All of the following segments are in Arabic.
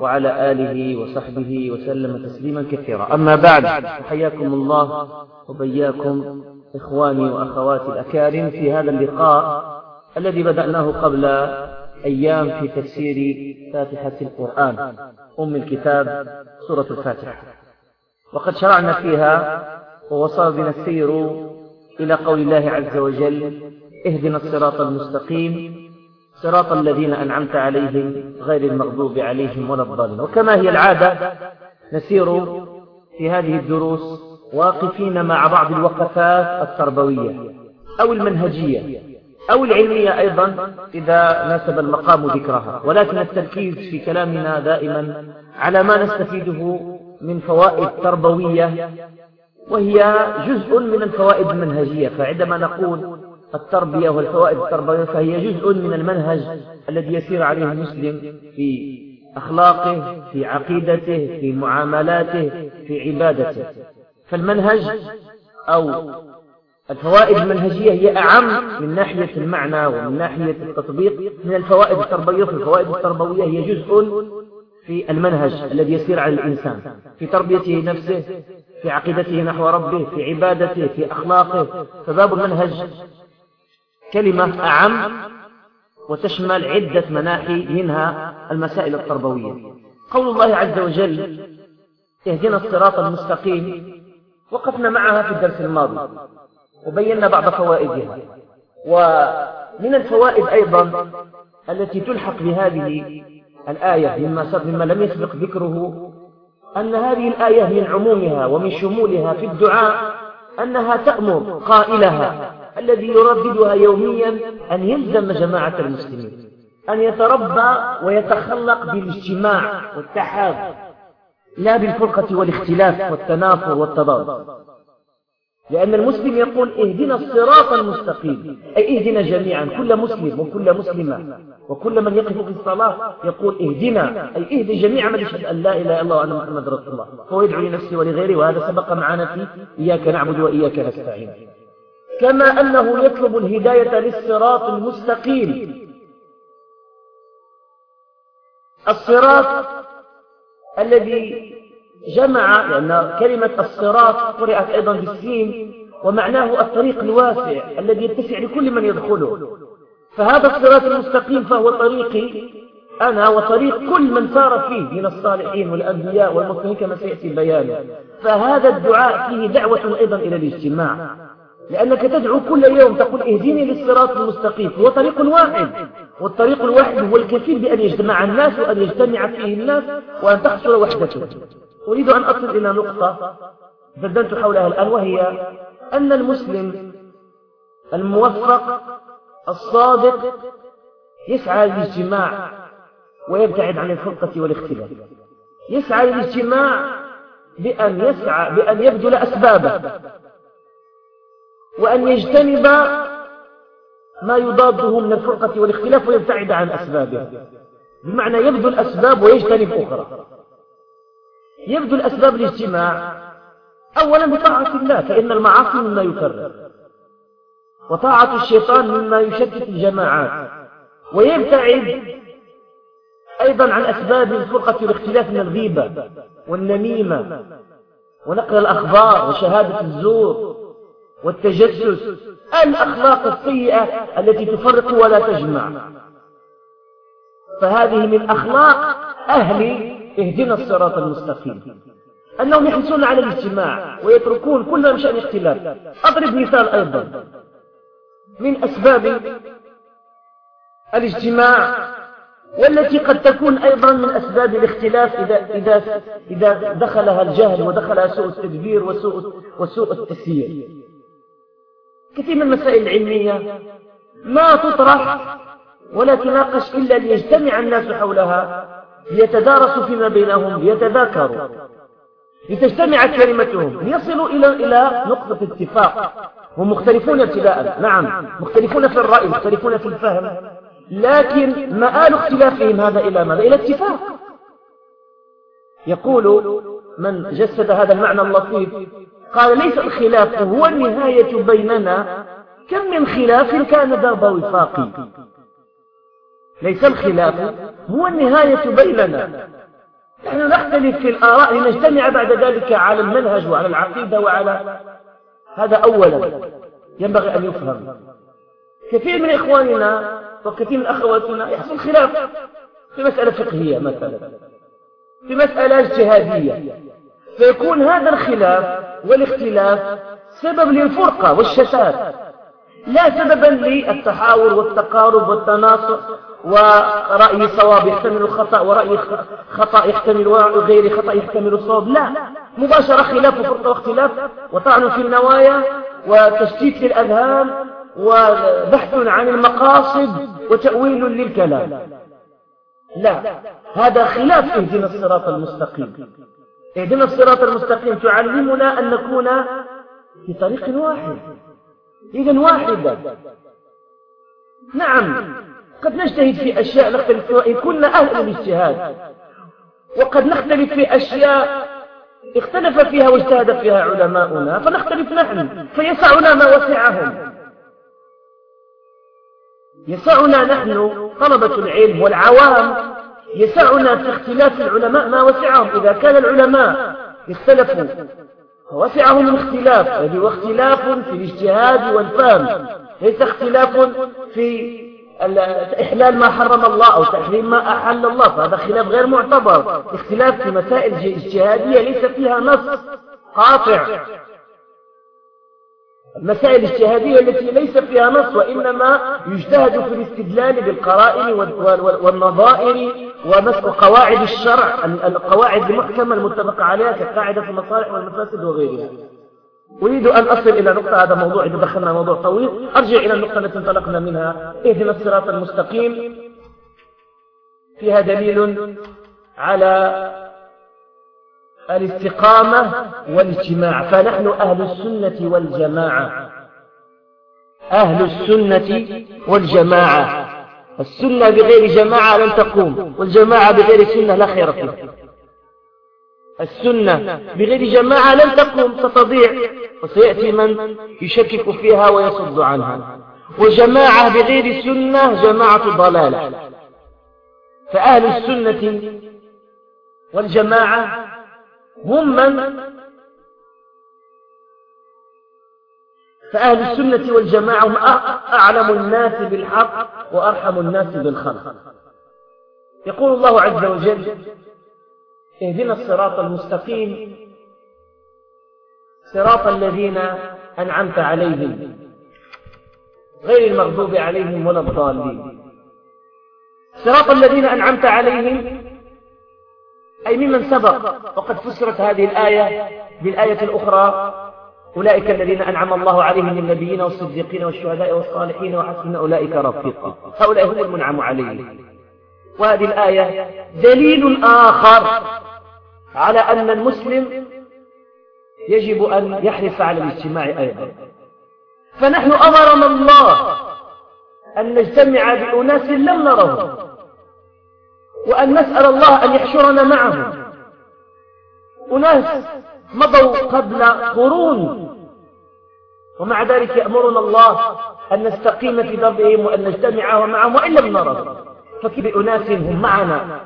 وعلى آله وصحبه وسلم تسليما كثيرا. أما بعد حياكم الله وبياكم إخواني وأخواتي الأكارم في هذا اللقاء الذي بدأناه قبل أيام في تفسير فاتحة القرآن أم الكتاب سورة الفاتحة. وقد شرعنا فيها ووصل بنا السير إلى قول الله عز وجل اهدنا الصراط المستقيم صراط الذين أنعمت عليهم غير المغضوب عليهم ولا الضالين. وكما هي العادة نسير في هذه الدروس واقفين مع بعض الوقفات التربوية أو المنهجية أو العلمية أيضا إذا ناسب المقام ذكرها. ولكن التركيز في كلامنا دائما على ما نستفيده من فوائد تربوية وهي جزء من الفوائد المنهجية. فعندما نقول التربية والفوائد التربوية فهي جزء من المنهج الذي يسير عليه المسلم في أخلاقه في عقيدته في معاملاته في عبادته. فالمنهج أو الفوائد المنهجية هي أعم من ناحية المعنى ومن ناحية التطبيق. من الفوائد التربوية فالفوائد التربوية هي جزء في المنهج الذي يسير على الإنسان. في تربيته نفسه في عقيدته نحو ربه في عبادته في أخلاقه. فباب المنهج كلمة أعم وتشمل عدة مناحي منها المسائل التربوية. قول الله عز وجل اهدنا الصراط المستقيم وقفنا معها في الدرس الماضي وبينا بعض فوائدها. ومن الفوائد أيضا التي تلحق بهذه الآية مما, مما لم يسبق ذكره أن هذه الآية من عمومها ومن شمولها في الدعاء أنها تأمر قائلها. الذي يرددها يوميا أن يلزم جماعة المسلمين أن يتربى ويتخلق بالاجتماع والتحاب لا بالفرقة والاختلاف والتنافر والتضاد. لأن المسلم يقول اهدنا الصراط المستقيم أي اهدنا جميعا كل مسلم وكل مسلمة وكل من يقف في الصلاة يقول اهدنا أي اهدي جميع من يشهد أن لا إله إلا الله وأن محمد رسول الله. هو يدعو لنفسه ولغيره وهذا سبق معنا في إياك نعبد وإياك نستعين. كما أنه يطلب الهداية للصراط المستقيم. الصراط الذي جمع لأن كلمة الصراط قرأت أيضا بالسين ومعناه الطريق الواسع الذي يتسع لكل من يدخله. فهذا الصراط المستقيم فهو طريقي أنا وطريق كل من سار فيه من الصالحين والأنبياء والمسلمين كما سيأتي بيانه فهذا الدعاء فيه دعوة أيضا إلى الاجتماع. لأنك تدعو كل يوم تقول اهديني للصراط المستقيم هو طريق واحد. والطريق الواحد هو الكفيل بأن يجتمع الناس وأن يجتمع فيه الناس وأن تحصل وحدته. أريد أن أصل إلى نقطة بدلت حولها الآن وهي أن المسلم الموفق الصادق يسعى للاجتماع ويبتعد عن الفرقة والاختلاف. يسعى للاجتماع بأن يسعى بأن يبذل أسبابه. وأن يجتنب ما يضاده من الفرقة والاختلاف ويبتعد عن أسبابه. بمعنى يبذل أسباب ويجتنب أخرى. يبذل أسباب الاجتماع أولا بطاعة الله فإن المعاصي مما يكرر. وطاعة الشيطان مما يشتت الجماعات. ويبتعد أيضا عن أسباب الفرقة والاختلاف من الغيبة والنميمة ونقل الأخبار وشهادة الزور. والتجسس الأخلاق السيئة التي تفرق ولا تجمع. فهذه من أخلاق أهل اهدنا الصراط المستقيم. أنهم يحرصون على الاجتماع ويتركون كل شأن اختلاف. أضرب مثال أيضا. من أسباب الاجتماع والتي قد تكون أيضا من أسباب الاختلاف إذا, إذا, إذا دخلها الجهل ودخلها سوء التدبير وسوء, وسوء التسيير كثير من المسائل العلمية ما تطرح ولا تناقش إلا ليجتمع الناس حولها ليتدارسوا فيما بينهم ليتذاكروا. لتجتمع كلمتهم ليصلوا إلى إلى نقطة اتفاق. هم مختلفون ابتداء نعم مختلفون في الرأي مختلفون في الفهم. لكن مآل اختلافهم هذا إلى ماذا؟ إلى اتفاق. يقول من جسد هذا المعنى اللطيف قال ليس الخلاف هو النهاية بيننا. كم من خلاف كان درب وفاق؟ ليس الخلاف هو النهاية بيننا. نحن نختلف في الآراء لنجتمع بعد ذلك على المنهج وعلى العقيدة وعلى هذا أولا. ينبغي أن يفهم. كثير من إخواننا وكثير من أخواتنا يحصل خلاف في مسألة فقهية مثلا في مسألة اجتهادية. فيكون هذا الخلاف والاختلاف سبب للفرقة والشتات لا سببا للتحاور والتقارب والتناصر ورأي صواب يحتمل الخطأ ورأي خطأ يحتمل غير خطأ يحتمل الصواب لا. مباشرة خلاف وفرقة واختلاف وطعن في النوايا وتشتيت للأذهان وبحث عن المقاصد وتأويل للكلام. لا. هذا خلاف اهدنا الصراط المستقيم. اهدنا الصراط المستقيم. تعلمنا أن نكون في طريق واحد. إذا واحدة نعم. قد نجتهد في أشياء نختلف فيها. كنا أهل الاجتهاد. وقد نختلف في أشياء اختلف فيها واجتهد فيها علماؤنا. فنختلف نحن. فيسعنا ما وسعهم. يسعنا نحن طلبة العلم والعوام يسعنا في اختلاف العلماء ما وسعهم. إذا كان العلماء اختلفوا فوسعهم الاختلاف هذا هو اختلاف في الاجتهاد والفهم. ليس اختلاف في إحلال ما حرم الله أو تحريم ما أحل الله فهذا خلاف غير معتبر. اختلاف في مسائل اجتهادية ليس فيها نص قاطع. المسائل الاجتهادية التي ليس فيها نص وإنما يجتهد في الاستدلال بالقرائن والنظائر وقواعد الشرع القواعد المحكمة المتفق عليها كقاعدة المصالح والمفاسد وغيرها. أريد أن أصل إلى نقطة هذا موضوع إذا دخلنا موضوع طويل. أرجع إلى النقطة التي انطلقنا منها. اهدنا الصراط المستقيم. فيها دليل على الاستقامة والاجتماع فنحن أهل السنة والجماعة. أهل السنة والجماعة. السنة بغير جماعة لن تقوم والجماعة بغير سنة لا خير فيها. السنة بغير جماعة لن تقوم ستضيع وسيأتي من يشكك فيها ويصد عنها. وجماعة بغير سنة جماعة ضلالة. فأهل السنة والجماعة هم من فأهل السنة والجماعة هم أعلم الناس بالحق وأرحم الناس بالخلق. يقول الله عز وجل اهدنا الصراط المستقيم صراط الذين أنعمت عليهم غير المغضوب عليهم ولا الضالين. صراط الذين أنعمت عليهم أي ممن سبق وقد فسرت هذه الآية بالآية الأخرى أولئك الذين أنعم الله عليهم من النبيين والصديقين والشهداء والصالحين وحسن أولئك رفيقا. هؤلاء هم المنعم عليهم. وهذه الآية دليل آخر على أن المسلم يجب أن يحرص على الاجتماع أيضا. فنحن أمرنا الله أن نجتمع بأناس لم نرهم. وأن نسأل الله أن يحشرنا معهم أناس مضوا قبل قرون ومع ذلك يأمرنا الله أن نستقيم في ضربهم وأن نجتمع معهم وإن لم نرهم فكيف بأناس هم معنا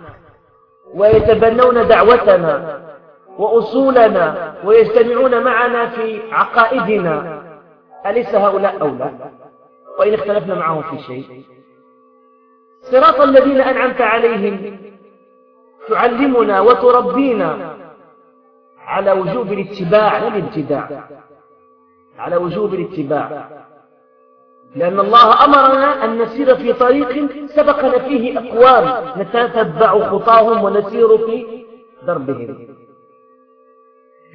ويتبنون دعوتنا وأصولنا ويجتمعون معنا في عقائدنا؟ أليس هؤلاء أولى؟ وإن اختلفنا معهم في شيء؟ صراط الذين أنعمت عليهم تعلمنا وتربينا على وجوب الاتباع لا الابتداع على وجوب الاتباع. لأن الله أمرنا أن نسير في طريق سبقنا فيه أقوام نتتبع خطاهم ونسير في دربهم.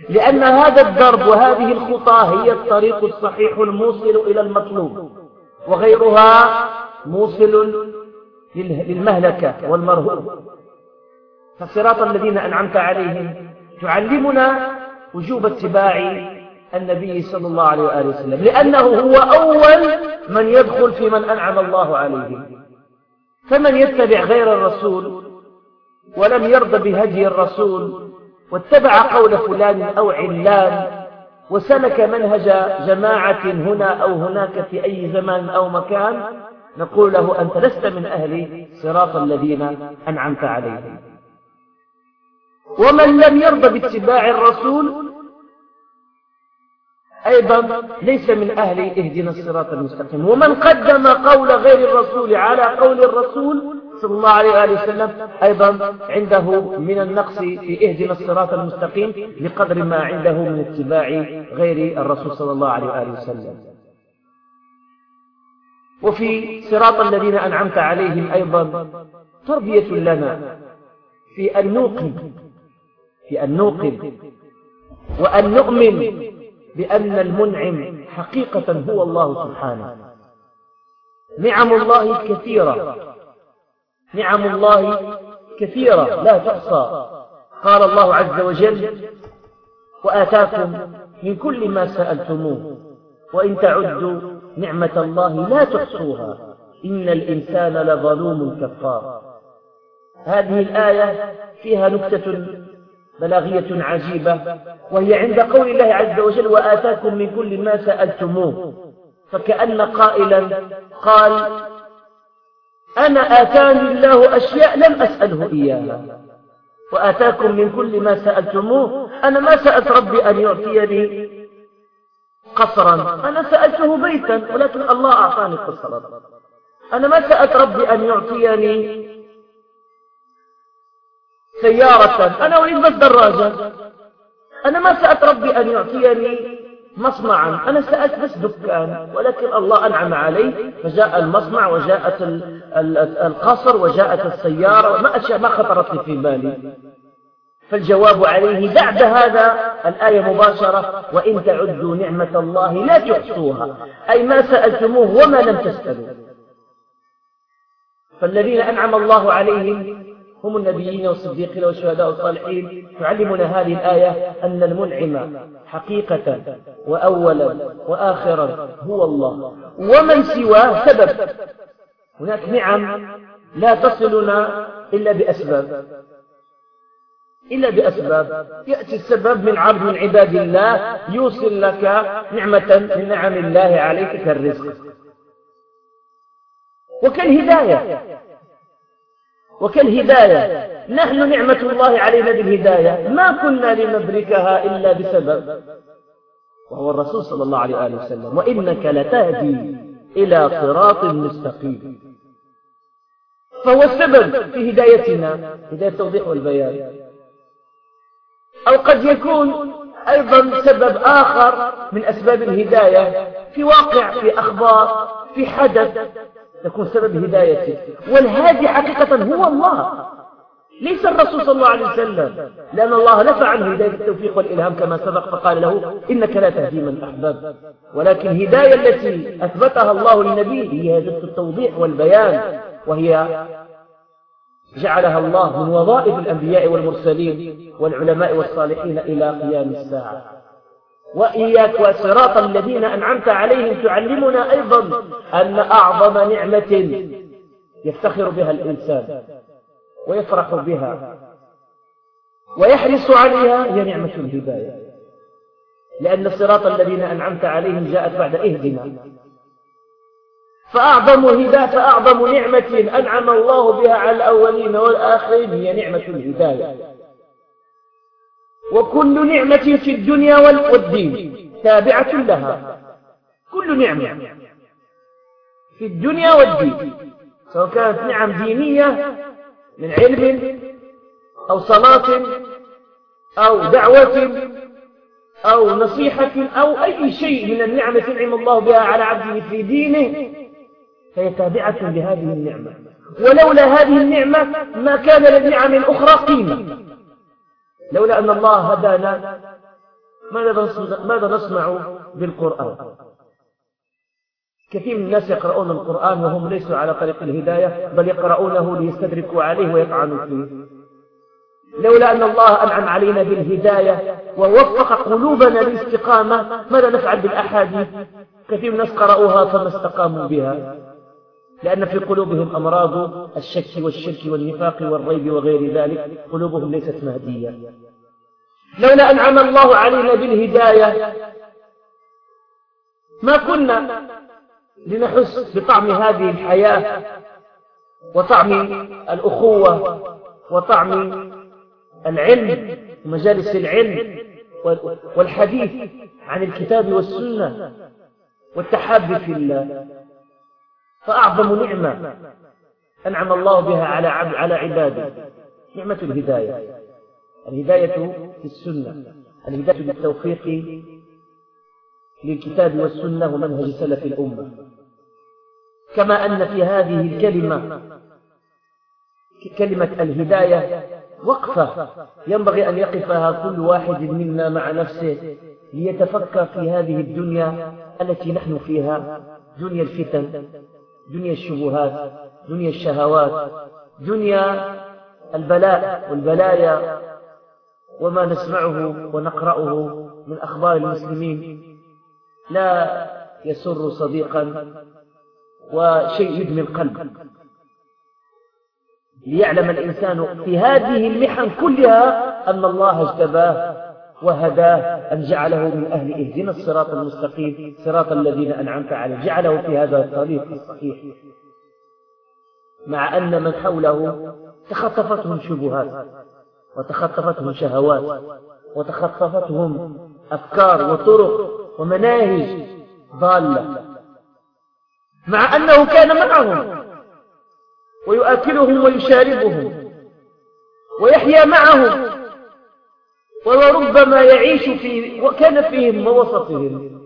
لأن هذا الدرب وهذه الخطى هي الطريق الصحيح الموصل إلى المطلوب وغيرها موصل للمهلكة والمرهوب فصراط الذين أنعمت عليهم تعلمنا وجوب اتباع النبي صلى الله عليه وآله وسلم لأنه هو أول من يدخل في من أنعم الله عليه فمن يتبع غير الرسول ولم يرضى بهدي الرسول واتبع قول فلان أو علان وسلك منهج جماعة هنا أو هناك في أي زمان أو مكان نقول له أنت لست من أهل صراط الذين أنعمت عليهم. ومن لم يرضى باتباع الرسول أيضا ليس من أهل اهدنا الصراط المستقيم. ومن قدم قول غير الرسول على قول الرسول صلى الله عليه وآله وسلم أيضا عنده من النقص في اهدنا الصراط المستقيم بقدر ما عنده من اتباع غير الرسول صلى الله عليه وآله وسلم. وفي صراط الذين أنعمت عليهم أيضا تربية لنا في أن نوقن في أن نوقن وأن نؤمن بأن المنعم حقيقة هو الله سبحانه. نعم الله كثيرة نعم الله كثيرة لا تحصى. قال الله عز وجل وآتاكم من كل ما سألتموه وإن تعدوا نعمة الله لا تحصوها. إن الإنسان لظلوم كفار. هذه الآية فيها نكتة بلاغية عجيبة وهي عند قول الله عز وجل وآتاكم من كل ما سألتموه فكأن قائلا قال أنا آتاني الله أشياء لم أسأله إياها. وآتاكم من كل ما سألتموه. أنا ما سألت ربي أن يعطيني قصرا. أنا سألته بيتا ولكن الله أعطاني قصرا. أنا ما سألت ربي أن يعطيني سيارة. أنا أريد بس دراجة أنا ما سألت ربي أن يعطيني مصنعا. أنا سألت بس دكان ولكن الله أنعم علي. فجاء المصنع وجاءت القصر وجاءت السيارة ما أشياء ما خطرت لي في بالي. فالجواب عليه بعد هذا الآية مباشرة وإن تعدوا نعمة الله لا تحصوها. أي ما سألتموه وما لم تسألوا. فالذين أنعم الله عليهم هم النبيين والصديقين والشهداء والصالحين. تعلمنا هذه الآية أن المنعم حقيقة وأولا وآخرا هو الله. ومن سواه سبب. هناك نعم لا تصلنا إلا بأسباب. إلا بأسباب. يأتي السبب من عبد من عباد الله يوصل لك نعمة من نعم الله عليك كالرزق. وكالهداية. وكالهداية. نحن نعمة الله علينا بالهداية. ما كنا لندركها إلا بسبب. وهو الرسول صلى الله عليه وآله وسلم. وإنك لتهدي إلى صراط مستقيم. فهو السبب في هدايتنا. هداية التوضيح والبيان. أو قد يكون أيضا سبب آخر من أسباب الهداية في واقع في أخبار في حدث تكون سبب هدايته والهادي حقيقة هو الله. ليس الرسول صلى الله عليه وسلم لأن الله نفى عنه هداية التوفيق والإلهام كما سبق فقال له إنك لا تهدي من أحباب ولكن الهداية التي أثبتها الله للنبي هي هداية التوضيح والبيان وهي جعلها الله من وظائف الأنبياء والمرسلين والعلماء والصالحين إلى قيام الساعة. وإياك وصراط الذين أنعمت عليهم تعلمنا أيضا أن أعظم نعمة يفتخر بها الإنسان ويفرح بها ويحرص عليها هي نعمة الهداية. لأن الصراط الذين أنعمت عليهم جاءت بعد إهدنا. فأعظم هداية فأعظم نعمة أنعم الله بها على الأولين والآخرين هي نعمة الهداية. وكل نعمة في الدنيا والدين تابعة لها. كل نعمة في الدنيا والدين سواء كانت نعم دينية من علم أو صلاة أو دعوة أو نصيحة أو أي شيء من النعم تنعم الله بها على عبده في دينه. فهي تابعة لهذه النعمة. ولولا هذه النعمة ما كان للنعم الأخرى قيمة. لولا أن الله هدانا ماذا نصنع بالقرآن؟ كثير من الناس يقرؤون القرآن وهم ليسوا على طريق الهداية بل يقرؤونه ليستدركوا عليه ويطعنوا فيه. لولا أن الله أنعم علينا بالهداية ووفق قلوبنا للاستقامة ماذا نفعل بالأحاديث؟ كثير من الناس قرأوها فما استقاموا بها. لأن في قلوبهم أمراض الشك والشرك والنفاق والريب وغير ذلك قلوبهم ليست مهدية. لولا أنعم الله علينا بالهداية ما كنا لنحس بطعم هذه الحياة وطعم الأخوة وطعم العلم ومجالس العلم والحديث عن الكتاب والسنة والتحاب في الله. فأعظم نعمة أنعم الله بها على على عباده. نعمة الهداية. الهداية في السنة. الهداية بالتوفيق للكتاب والسنة ومنهج سلف الأمة. كما أن في هذه الكلمة كلمة الهداية وقفة. ينبغي أن يقفها كل واحد منا مع نفسه ليتفكر في هذه الدنيا التي نحن فيها دنيا الفتن. دنيا الشبهات دنيا الشهوات دنيا البلاء والبلايا وما نسمعه ونقرأه من أخبار المسلمين. لا يسر صديقا وشيء يدمي القلب. ليعلم الإنسان في هذه المحن كلها أن الله اجتباه وهداه أن جعله من أهل اهدنا الصراط المستقيم صراط الذين أنعمت عليهم. جعله في هذا الطريق الصحيح. مع أن من حوله تخطفتهم شبهات وتخطفتهم شهوات وتخطفتهم أفكار وطرق ومناهج ضالة. مع أنه كان معهم ويؤكلهم ويشاربهم ويحيا معهم. وربما يعيش في وكان فيهم ووسطهم.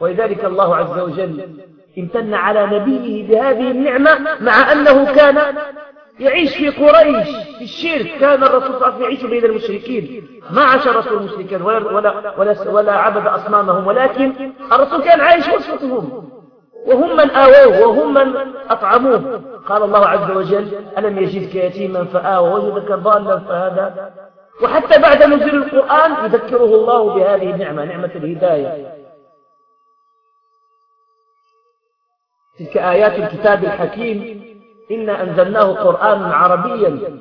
ولذلك الله عز وجل امتن على نبيه بهذه النعمة مع أنه كان يعيش في قريش في الشرك. كان الرسول صلى الله عليه وسلم يعيش بين المشركين. ما عاش الرسول مشركا ولا, ولا, ولا, ولا عبد أصنامهم. ولكن الرسول كان عايش وسطهم. وهم من آووه وهم من أطعموه. قال الله عز وجل ألم يجدك يتيما فآوى وجدك ضالا فهدى وحتى بعد نزول القرآن يذكره الله بهذه النعمة نعمة الهداية. تلك آيات الكتاب الحكيم إنا أنزلناه قرآنا عربيا.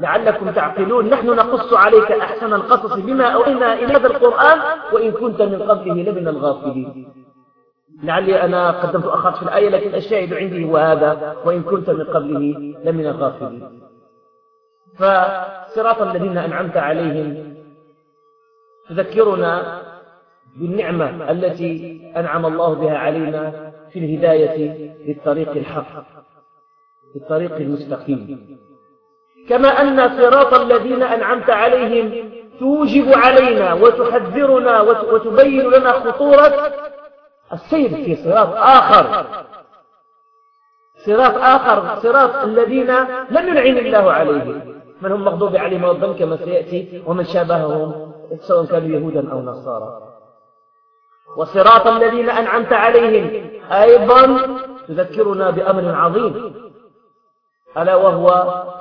لعلكم تعقلون نحن نقص عليك أحسن القصص بما أوحينا إلى هذا القرآن وإن كنت من قبله لمن الغافلين. لعلي أنا قدمت أخذ في الآية لكن الشاهد عندي هو هذا وإن كنت من قبله لمن الغافلين. فصراط الذين أنعمت عليهم تذكرنا بالنعمة التي أنعم الله بها علينا في الهداية للطريق الحق للطريق المستقيم. كما أن صراط الذين أنعمت عليهم توجب علينا وتحذرنا وتبين لنا خطورة السير في صراط آخر. صراط آخر صراط الذين لم ينعم الله عليهم. من هم مغضوب عليهم ربا كما سيأتي ومن شابههم سواء كانوا يهودا أو نصارى. وصراط الذين أنعمت عليهم أيضا تذكرنا بأمر عظيم ألا وهو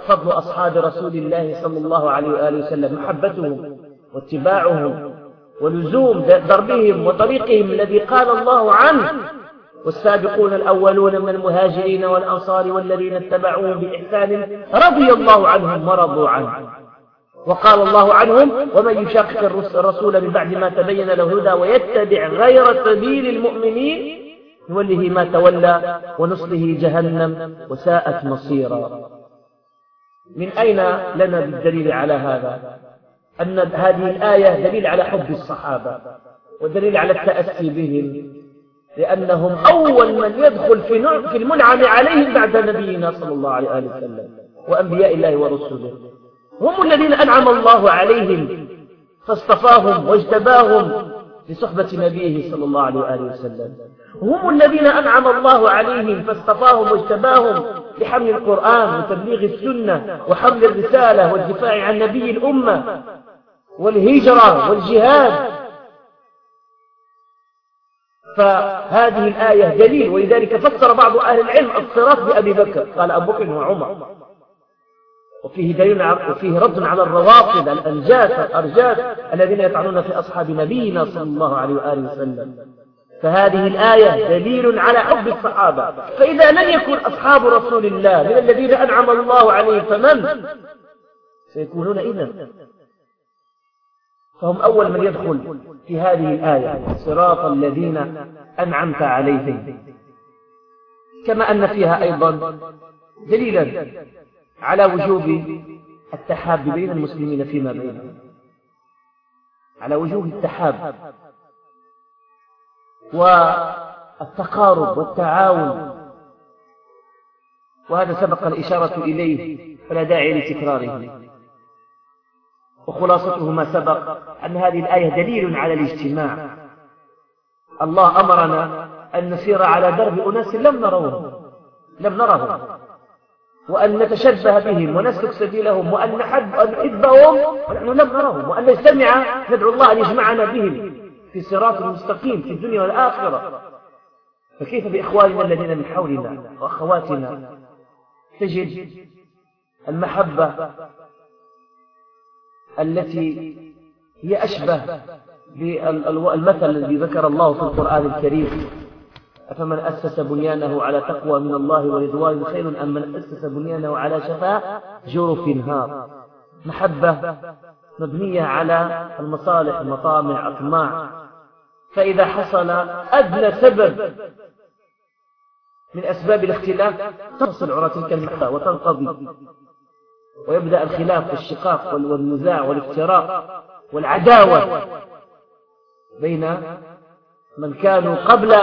فضل أصحاب رسول الله صلى الله عليه وآله وسلم محبتهم واتباعهم ولزوم دربهم وطريقهم الذي قال الله عنه. والسابقون الأولون من المهاجرين والأنصار والذين اتبعوهم بإحسان رضي الله عنهم ورضوا عنه. وقال الله عنهم ومن يشاقق الرسول من بعد ما تبين له الهدى ويتبع غير سبيل المؤمنين نوله ما تولى ونصله جهنم وساءت مصيرا. من أين لنا بالدليل على هذا؟ أن هذه الآية دليل على حب الصحابة ودليل على التأسي بهم. لأنهم أول من يدخل في المنعم عليهم بعد نبينا صلى الله عليه وسلم وأنبياء الله ورسله. هم الذين أنعم الله عليهم فاصطفاهم واجتباهم لصحبة نبيه صلى الله عليه وسلم. هم الذين أنعم الله عليهم فاصطفاهم واجتباهم لحمل القرآن وتبليغ السنة وحمل الرسالة والدفاع عن نبي الأمة والهجرة والجهاد. فهذه الآية دليل ولذلك فسر بعض أهل العلم الصراط بأبي بكر قال أبو بكر وعمر. وفيه دليل وفيه رد على الروافض الأنجاس الأرجاس الذين يطعنون في أصحاب نبينا صلى الله عليه وآله وسلم. فهذه الآية دليل على حب الصحابة. فإذا لم يكن أصحاب رسول الله من الذين أنعم الله عليهم فمن؟ سيكونون إذا فهم أول من يدخل في هذه الآية صراط الذين أنعمت عليهم. كما أن فيها أيضا دليلا على وجوب التحاب بين المسلمين فيما بينهم. على وجوب التحاب والتقارب والتعاون. وهذا سبق الإشارة إليه فلا داعي لتكراره وخلاصته ما سبق أن هذه الآية دليل على الاجتماع. الله أمرنا أن نسير على درب أناس لم نروهم لم نرهم وأن نتشبه بهم ونسلك سبيلهم وأن نحب أن نحبهم ونحن لم نرهم وأن نجتمع ندعو الله أن يجمعنا بهم في صراط مستقيم في الدنيا والآخرة. فكيف بإخواننا الذين من حولنا وأخواتنا تجد المحبة التي هي أشبه بالمثل الذي ذكر الله في القرآن الكريم. أفمن أسس بنيانه على تقوى من الله ورضوان خير أم من أسس بنيانه على شفاء جرف نهار محبة مبنية على المصالح المطامع أطماع. فإذا حصل أدنى سبب من أسباب الاختلاف تصل عرى تلك المحبة وتنقضي. ويبدأ الخلاف والشقاق والنزاع والافتراق والعداوة بين من كانوا قبل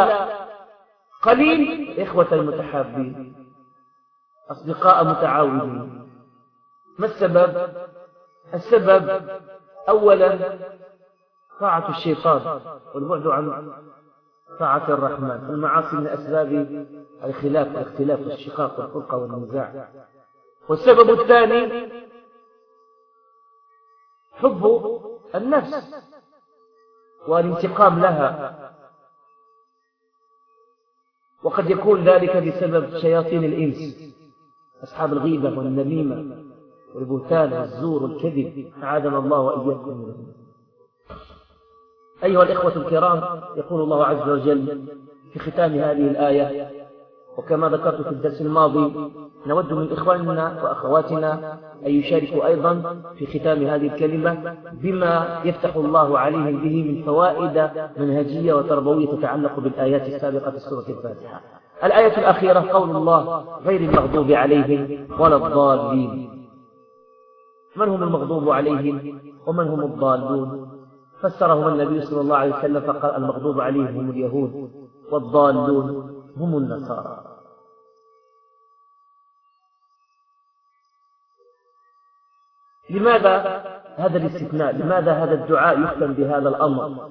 قليل إخوة المتحابين أصدقاء متعاونين. ما السبب؟ السبب أولا طاعة الشيطان والبعد عن طاعة الرحمن المعاصي من أسباب الخلاف والاختلاف والشقاق والفرقة والنزاع والسبب الثاني حب النفس والانتقام لها. وقد يكون ذلك بسبب شياطين الإنس أصحاب الغيبة والنميمة والبهتان والزور والكذب. أعاذنا الله وإياكم. أيها الإخوة الكرام يقول الله عز وجل في ختام هذه الآية وكما ذكرت في الدرس الماضي نود من إخواننا وأخواتنا أن يشاركوا أيضا في ختام هذه الكلمة بما يفتح الله عليهم به من فوائد منهجية وتربوية تتعلق بالآيات السابقة في سورة الفاتحة. الآية الأخيرة قول الله غير المغضوب عليهم ولا الضالين. من هم المغضوب عليهم ومن هم الضالون؟ فسرهم النبي صلى الله عليه وسلم فقال المغضوب عليهم هم اليهود والضالون هم النصارى. لماذا هذا الاستثناء؟ لماذا هذا الدعاء يختم بهذا الأمر؟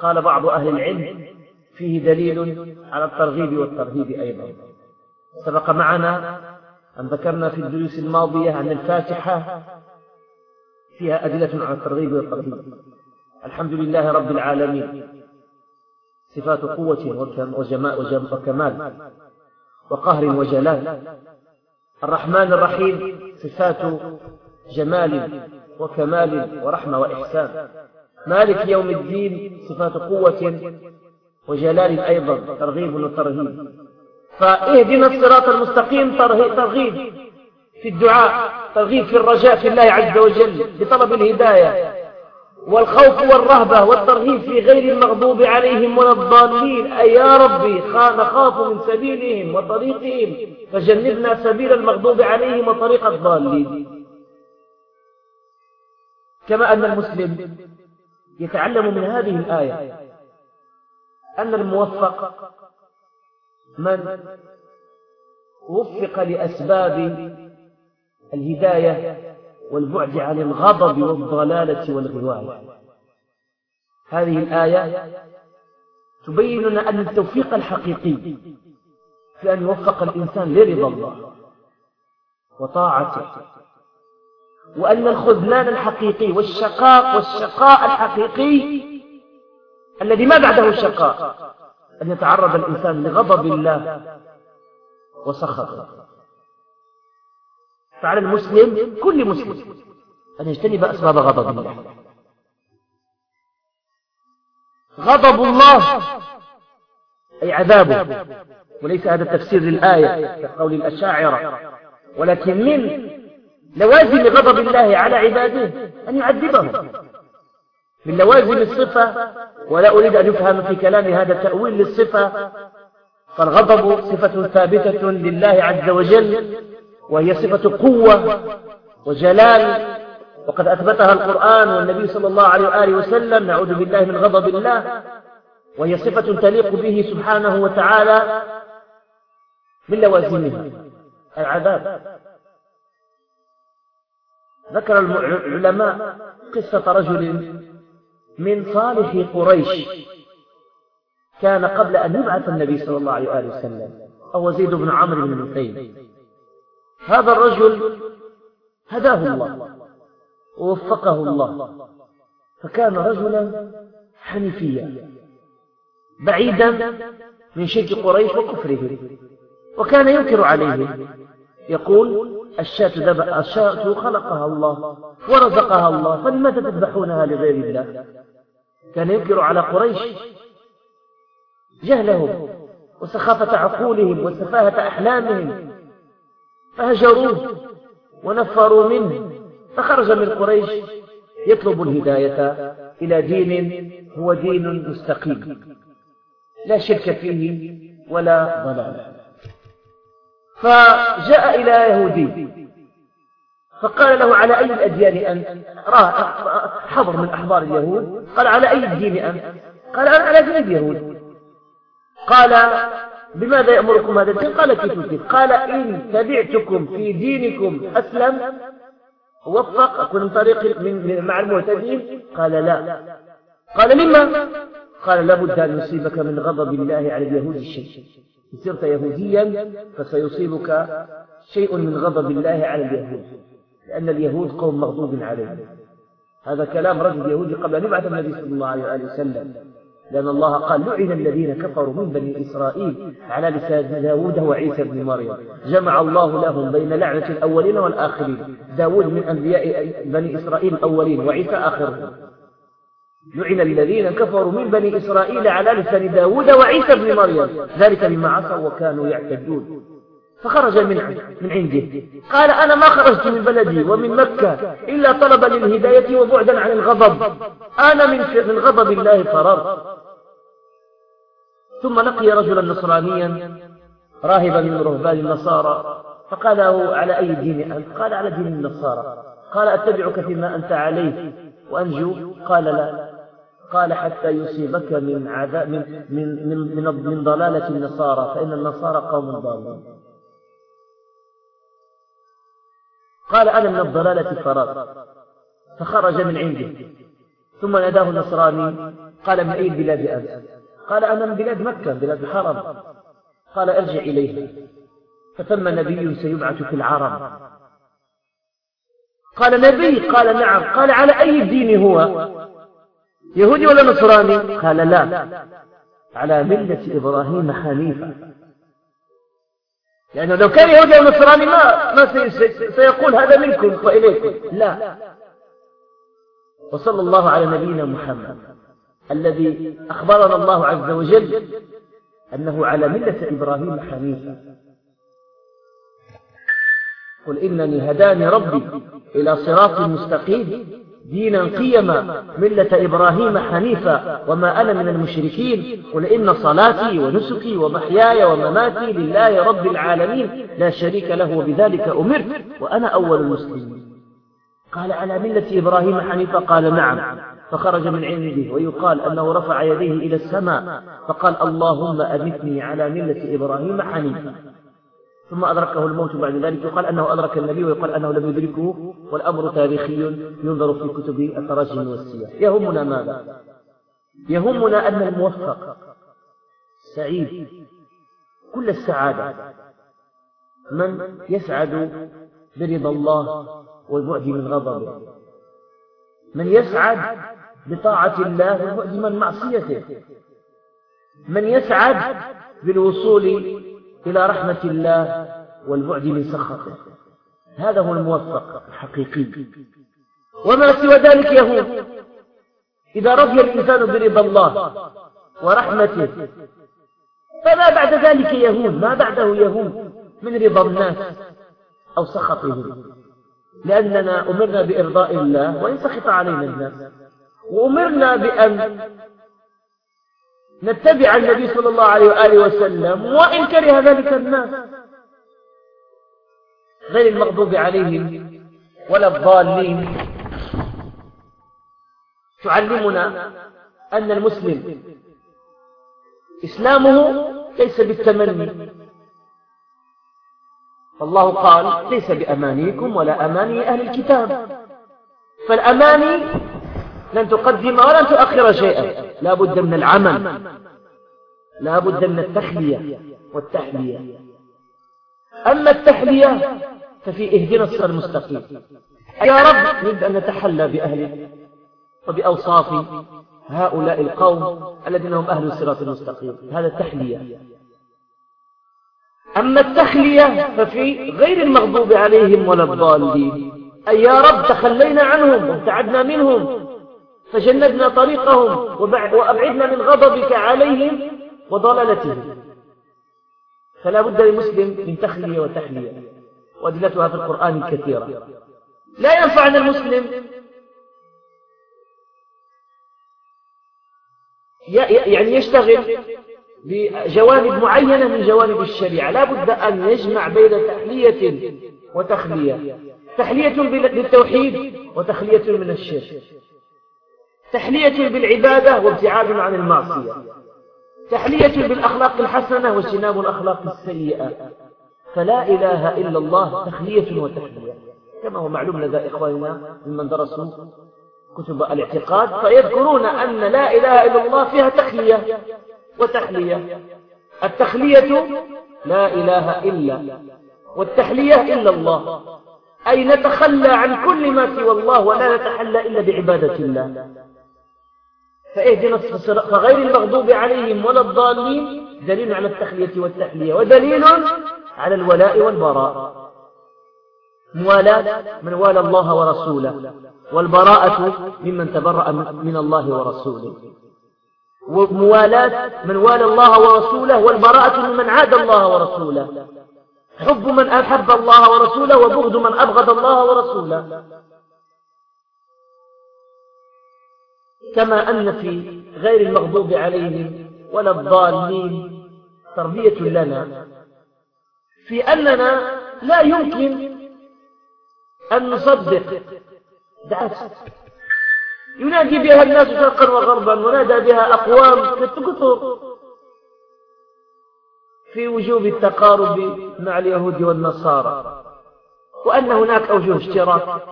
قال بعض أهل العلم فيه دليل على الترغيب والترهيب أيضا. سبق معنا أن ذكرنا في الدروس الماضية أن الفاتحة فيها أدلة على الترغيب والترهيب. الحمد لله رب العالمين. صفات قوة وكمال وقهر وجلال. الرحمن الرحيم صفات جمال وكمال ورحمة وإحسان. مالك يوم الدين صفات قوة وجلال أيضا ترغيب وترهيب. فاهدنا الصراط المستقيم ترغيب في الدعاء ترغيب في الرجاء في الله عز وجل بطلب الهداية والخوف والرهبة والترهيب في غير المغضوب عليهم ولا الضالين. أي يا ربي نخاف من سبيلهم وطريقهم فجنبنا سبيل المغضوب عليهم وطريق الضالين. كما أن المسلم يتعلم من هذه الآية أن الموفق من وفق لأسباب الهداية والبعد عن الغضب والضلالة والغواية هذه الآية تبين لنا أن التوفيق الحقيقي في أن يوفق الإنسان لرضا الله وطاعته وأن الخذلان الحقيقي والشقاء والشقاء الحقيقي الذي ما بعده الشقاء أن يتعرض الإنسان لغضب الله وسخطه. فعلى المسلم كل مسلم أن يجتنب أسباب غضب الله. غضب الله أي عذابه. وليس هذا التفسير للآية كقول الأشاعرة ولكن من لوازم غضب الله على عباده أن يعذبهم. من لوازم الصفة ولا أريد أن يفهم في كلامي هذا تأويل للصفة فالغضب صفة ثابتة لله عز وجل وهي صفة قوة وجلال. وقد أثبتها القرآن والنبي صلى الله عليه وآله وسلم نعوذ بالله من غضب الله وهي صفة تليق به سبحانه وتعالى من لوازمها العذاب. ذكر العلماء قصة رجل من صالح قريش كان قبل أن يبعث النبي صلى الله عليه وآله وسلم أو زيد بن عمرو بن نفيل هذا الرجل هداه الله ووفقه الله فكان رجلا حنيفيا بعيدا من شرك قريش وكفره وكان ينكر عليهم يقول الشاة دبأ الشاة خلقها الله ورزقها الله فلماذا تذبحونها لغير الله؟ كان ينكر على قريش جهلهم وسخافة عقولهم وسفاهة أحلامهم فهجروه ونفروا منه فخرج من قريش يطلب الهداية إلى دين هو دين مستقيم لا شرك فيه ولا ضلال. فجاء إلى يهودي. فقال له على أي الأديان أنت حضر من أحبار اليهود؟ قال على أي الدين أنت؟ قال أنا على دين اليهود. قال بماذا يأمركم هذا الدين؟ قال كيف قال إن تبعتكم في دينكم أسلم وفق أكون من طريق من مع المعتدين؟ قال لا. قال مما قال لابد أن يصيبك من غضب الله على اليهود الشيء صرت يهوديا فسيصيبك شيء من غضب الله على اليهود لأن اليهود قوم مغضوب عليهم هذا كلام رجل يهودي قبل أن يبعث النبي صلى الله عليه وسلم لأن الله قال لعن الذين كفروا من بني إسرائيل على لسان داود وعيسى بن مريم. جمع الله لهم بين لعنة الأولين والآخرين. داود من أنبياء بني إسرائيل الأولين وعيسى آخرهم. لعن الذين كفروا من بني إسرائيل على لسان داود وعيسى بن مريم. ذلك بما عصوا وكانوا يعتدون. فخرج من من عنده. قال أنا ما خرجت من بلدي ومن مكة إلا طلبا للهداية وبعدا عن الغضب. أنا من من غضب الله فررت ثم لقي رجلا نصرانيا راهبا من رهبان النصارى. فقال له على أي دين أنت؟ قال على دين النصارى. قال أتبعك فيما أنت عليه؟ وأنجو؟ قال لا. قال حتى يصيبك من عذاب من من من, من, من ضلالة النصارى فإن النصارى قوم ضالون. قال أنا من الضلالة فرار فخرج من عنده. ثم ناداه النصراني قال من أي البلاد أنت؟ قال أنا من بلاد مكة بلاد الحرم. قال ارجع إليها فثم نبي سيبعث في العرب قال نبي قال نعم. قال على أي الدين هو؟ يهودي ولا نصراني؟ قال لا. على ملة إبراهيم حنيفا لأنه لو كان يهودي أو نصراني ما, ما سيقول هذا منكم وإليكم. لا. وصلى الله على نبينا محمد الذي أخبرنا الله عز وجل أنه على ملة إبراهيم حنيفا قل إنني هداني ربي إلى صراط مستقيم. دينا قيما ملة إبراهيم حنيفا وما أنا من المشركين قل إن صلاتي ونسكي ومحياي ومماتي لله رب العالمين لا شريك له وبذلك أمرت وأنا أول المسلمين. قال على ملة إبراهيم حنيفا؟ قال نعم. فخرج من عنده ويقال أنه رفع يديه إلى السماء فقال اللهم أمتني على ملة إبراهيم حنيفا. ثم أدركه الموت بعد ذلك. يقال أنه أدرك النبي ويقال أنه لم يدركه. والأمر تاريخي ينظر في كتب التراجم والسير يهمنا ماذا؟ يهمنا أن الموفق سعيد. كل السعادة من يسعد برضا الله والبعد من غضبه. من يسعد بطاعة الله والبعد من معصيته. من هذا هو الموفق الحقيقي. وما سوى ذلك يهون إذا رضي الإنسان برضا الله ورحمته فما بعد ذلك يهون ما بعده يهون من رضا الناس أو سخطهم؟ لأننا أمرنا بإرضاء الله وإن سخط علينا الناس. وأمرنا بأن نتبع النبي صلى الله عليه وآله وسلم وإن كره ذلك الناس. غير المغضوب عليهم ولا الضالين؟ تعلمنا أن المسلم إسلامه ليس بالتمني. فالله قال ليس بأمانيكم ولا أماني أهل الكتاب. فالأماني لن تقدم ولن تؤخر شيئا. لا بد من العمل. لا بد من التخلية والتحلية. أما التحلية ففي اهدنا الصراط المستقيم. يا رب نريد أن نتحلى بأهل وبأوصاف هؤلاء القوم الذين هم أهل الصراط المستقيم. هذا التحلية. أما التخلية ففي غير المغضوب عليهم ولا الضالين. أي يا رب تخلينا عنهم وابتعدنا منهم. فجنبنا طريقهم وأبعدنا من غضبك عليهم وضلالتهم. فلا بد للمسلم من تخلية وتحلية. وأدلتها في القرآن كثيرة لا ينفع أن المسلم يعني يشتغل بجوانب معينة من جوانب الشريعة. لا بد أن يجمع بين تحلية وتخلية. تحلية بالتوحيد وتخلية من الشرك. تحلية بالعبادة وابتعاد عن المعصية. تحلية بالأخلاق الحسنة واجتناب الأخلاق السيئة. فلا إله إلا الله تخلية وتحلية. كما هو معلوم لدى إخواننا ممن درسوا كتب الاعتقاد فيذكرون أن لا إله إلا الله فيها تخلية وتحلية. التخلية لا إله إلا والتحلية إلا الله. أي نتخلى عن كل ما سوى الله ولا نتحلى إلا بعبادة الله. فاهدنا فغير المغضوب عليهم ولا الضالين دليل على التخلية والتحلية ودليل على الولاء والبراء. موالاة من والى الله ورسوله والبراءة ممن تبرأ من الله ورسوله. وموالاة من والى الله ورسوله والبراءة ممن عاد الله ورسوله. حب من أحب الله ورسوله وبغض من أبغض الله ورسوله. كما أن في غير المغضوب عليهم ولا الضالين تربية لنا. في أننا لا يمكن أن نصدق. دعت. ينادي بها الناس شرقا وغربا ونادى بها أقوام كالكثر في وجوب التقارب مع اليهود والنصارى وأن هناك أوجه اشتراك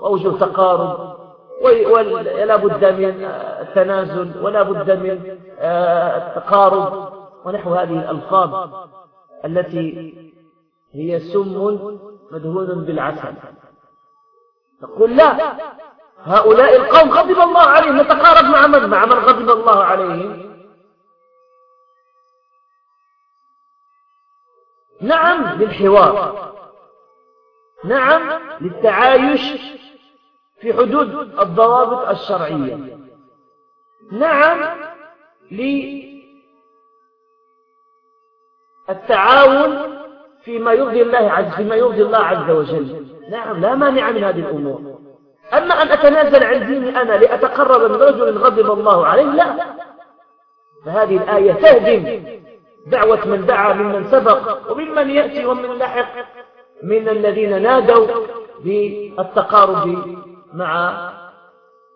وأوجه تقارب. ولا بد من التنازل ولا بد من آه، التقارب ونحو هذه الألفاظ التي هي سم مدهون بالعسل. نقول لا هؤلاء القوم غضب الله عليهم نتقارب مع من؟ مع من غضب الله عليهم؟ نعم للحوار نعم للتعايش في حدود الضوابط الشرعية. نعم للتعاون فيما يرضي الله عز فيما يرضي الله عز وجل. نعم لا مانع من هذه الأمور. أما أن أتنازل عن ديني أنا لأتقرب من رجل غضب الله عليه لا. فهذه الآية تهدم دعوة من دعا ممن سبق وممن يأتي ومن لحق من الذين نادوا بالتقارب مع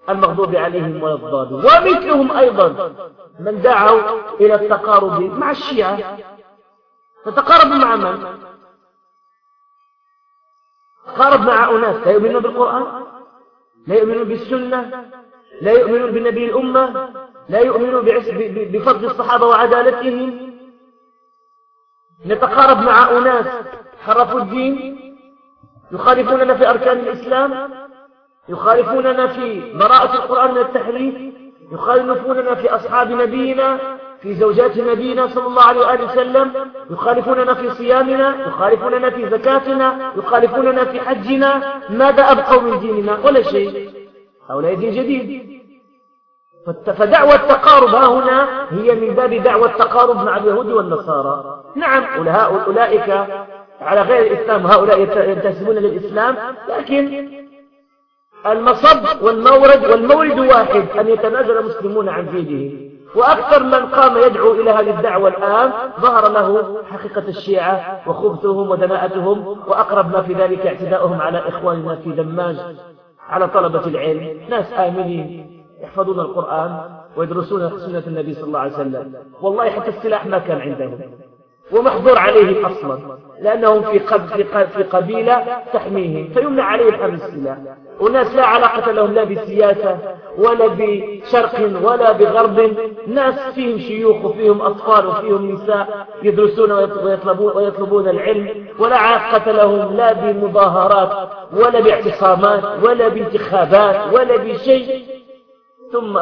المغضوب عليهم ولا الضالين ومثلهم أيضا من دعوا إلى التقارب مع الشيعة. تتقارب مع من؟ تقارب مع أناس. لا يؤمنون بالقرآن لا يؤمنون بالسنة لا يؤمنون بنبي الأمة لا يؤمنون بفضل الصحابة وعدالتهم. نتقارب مع أناس حرفوا الدين يخالفوننا في أركان الإسلام. يخالفوننا في براءة القرآن من التحريف يخالفوننا في أصحاب نبينا في زوجات نبينا صلى الله عليه وآله وسلم يخالفوننا في صيامنا يخالفوننا في زكاتنا يخالفوننا في حجنا ماذا أبقوا من ديننا؟ ولا شيء. هؤلاء دين جديد. فدعوة التقارب ها هنا هي من باب دعوة التقارب مع اليهود والنصارى. نعم أولئك على غير الإسلام هؤلاء ينتسبون للإسلام لكن المصب والمورد والمورد واحد أن يتنازل المسلمون عن دينهم وأكثر من قام يدعو إلى هذه الدعوة الآن ظهر له حقيقة الشيعة وخبثهم ودناءتهم وأقرب ما في ذلك اعتداؤهم على إخواننا في دماج على طلبة العلم ناس آمنين يحفظون القرآن ويدرسون سنة النبي صلى الله عليه وسلم. والله حتى السلاح ما كان عندهم. ومحظور عليهم أصلا لأنهم في, في قبيلة تحميهم فيمنع عليهم حمل السلاح. وناس لا علاقة لهم لا بالسياسة ولا بشرق ولا بغرب. ناس فيهم شيوخ وفيهم أطفال وفيهم نساء يدرسون ويطلبون, ويطلبون العلم. ولا علاقة لهم لا بمظاهرات ولا باعتصامات ولا بانتخابات ولا بشيء. ثم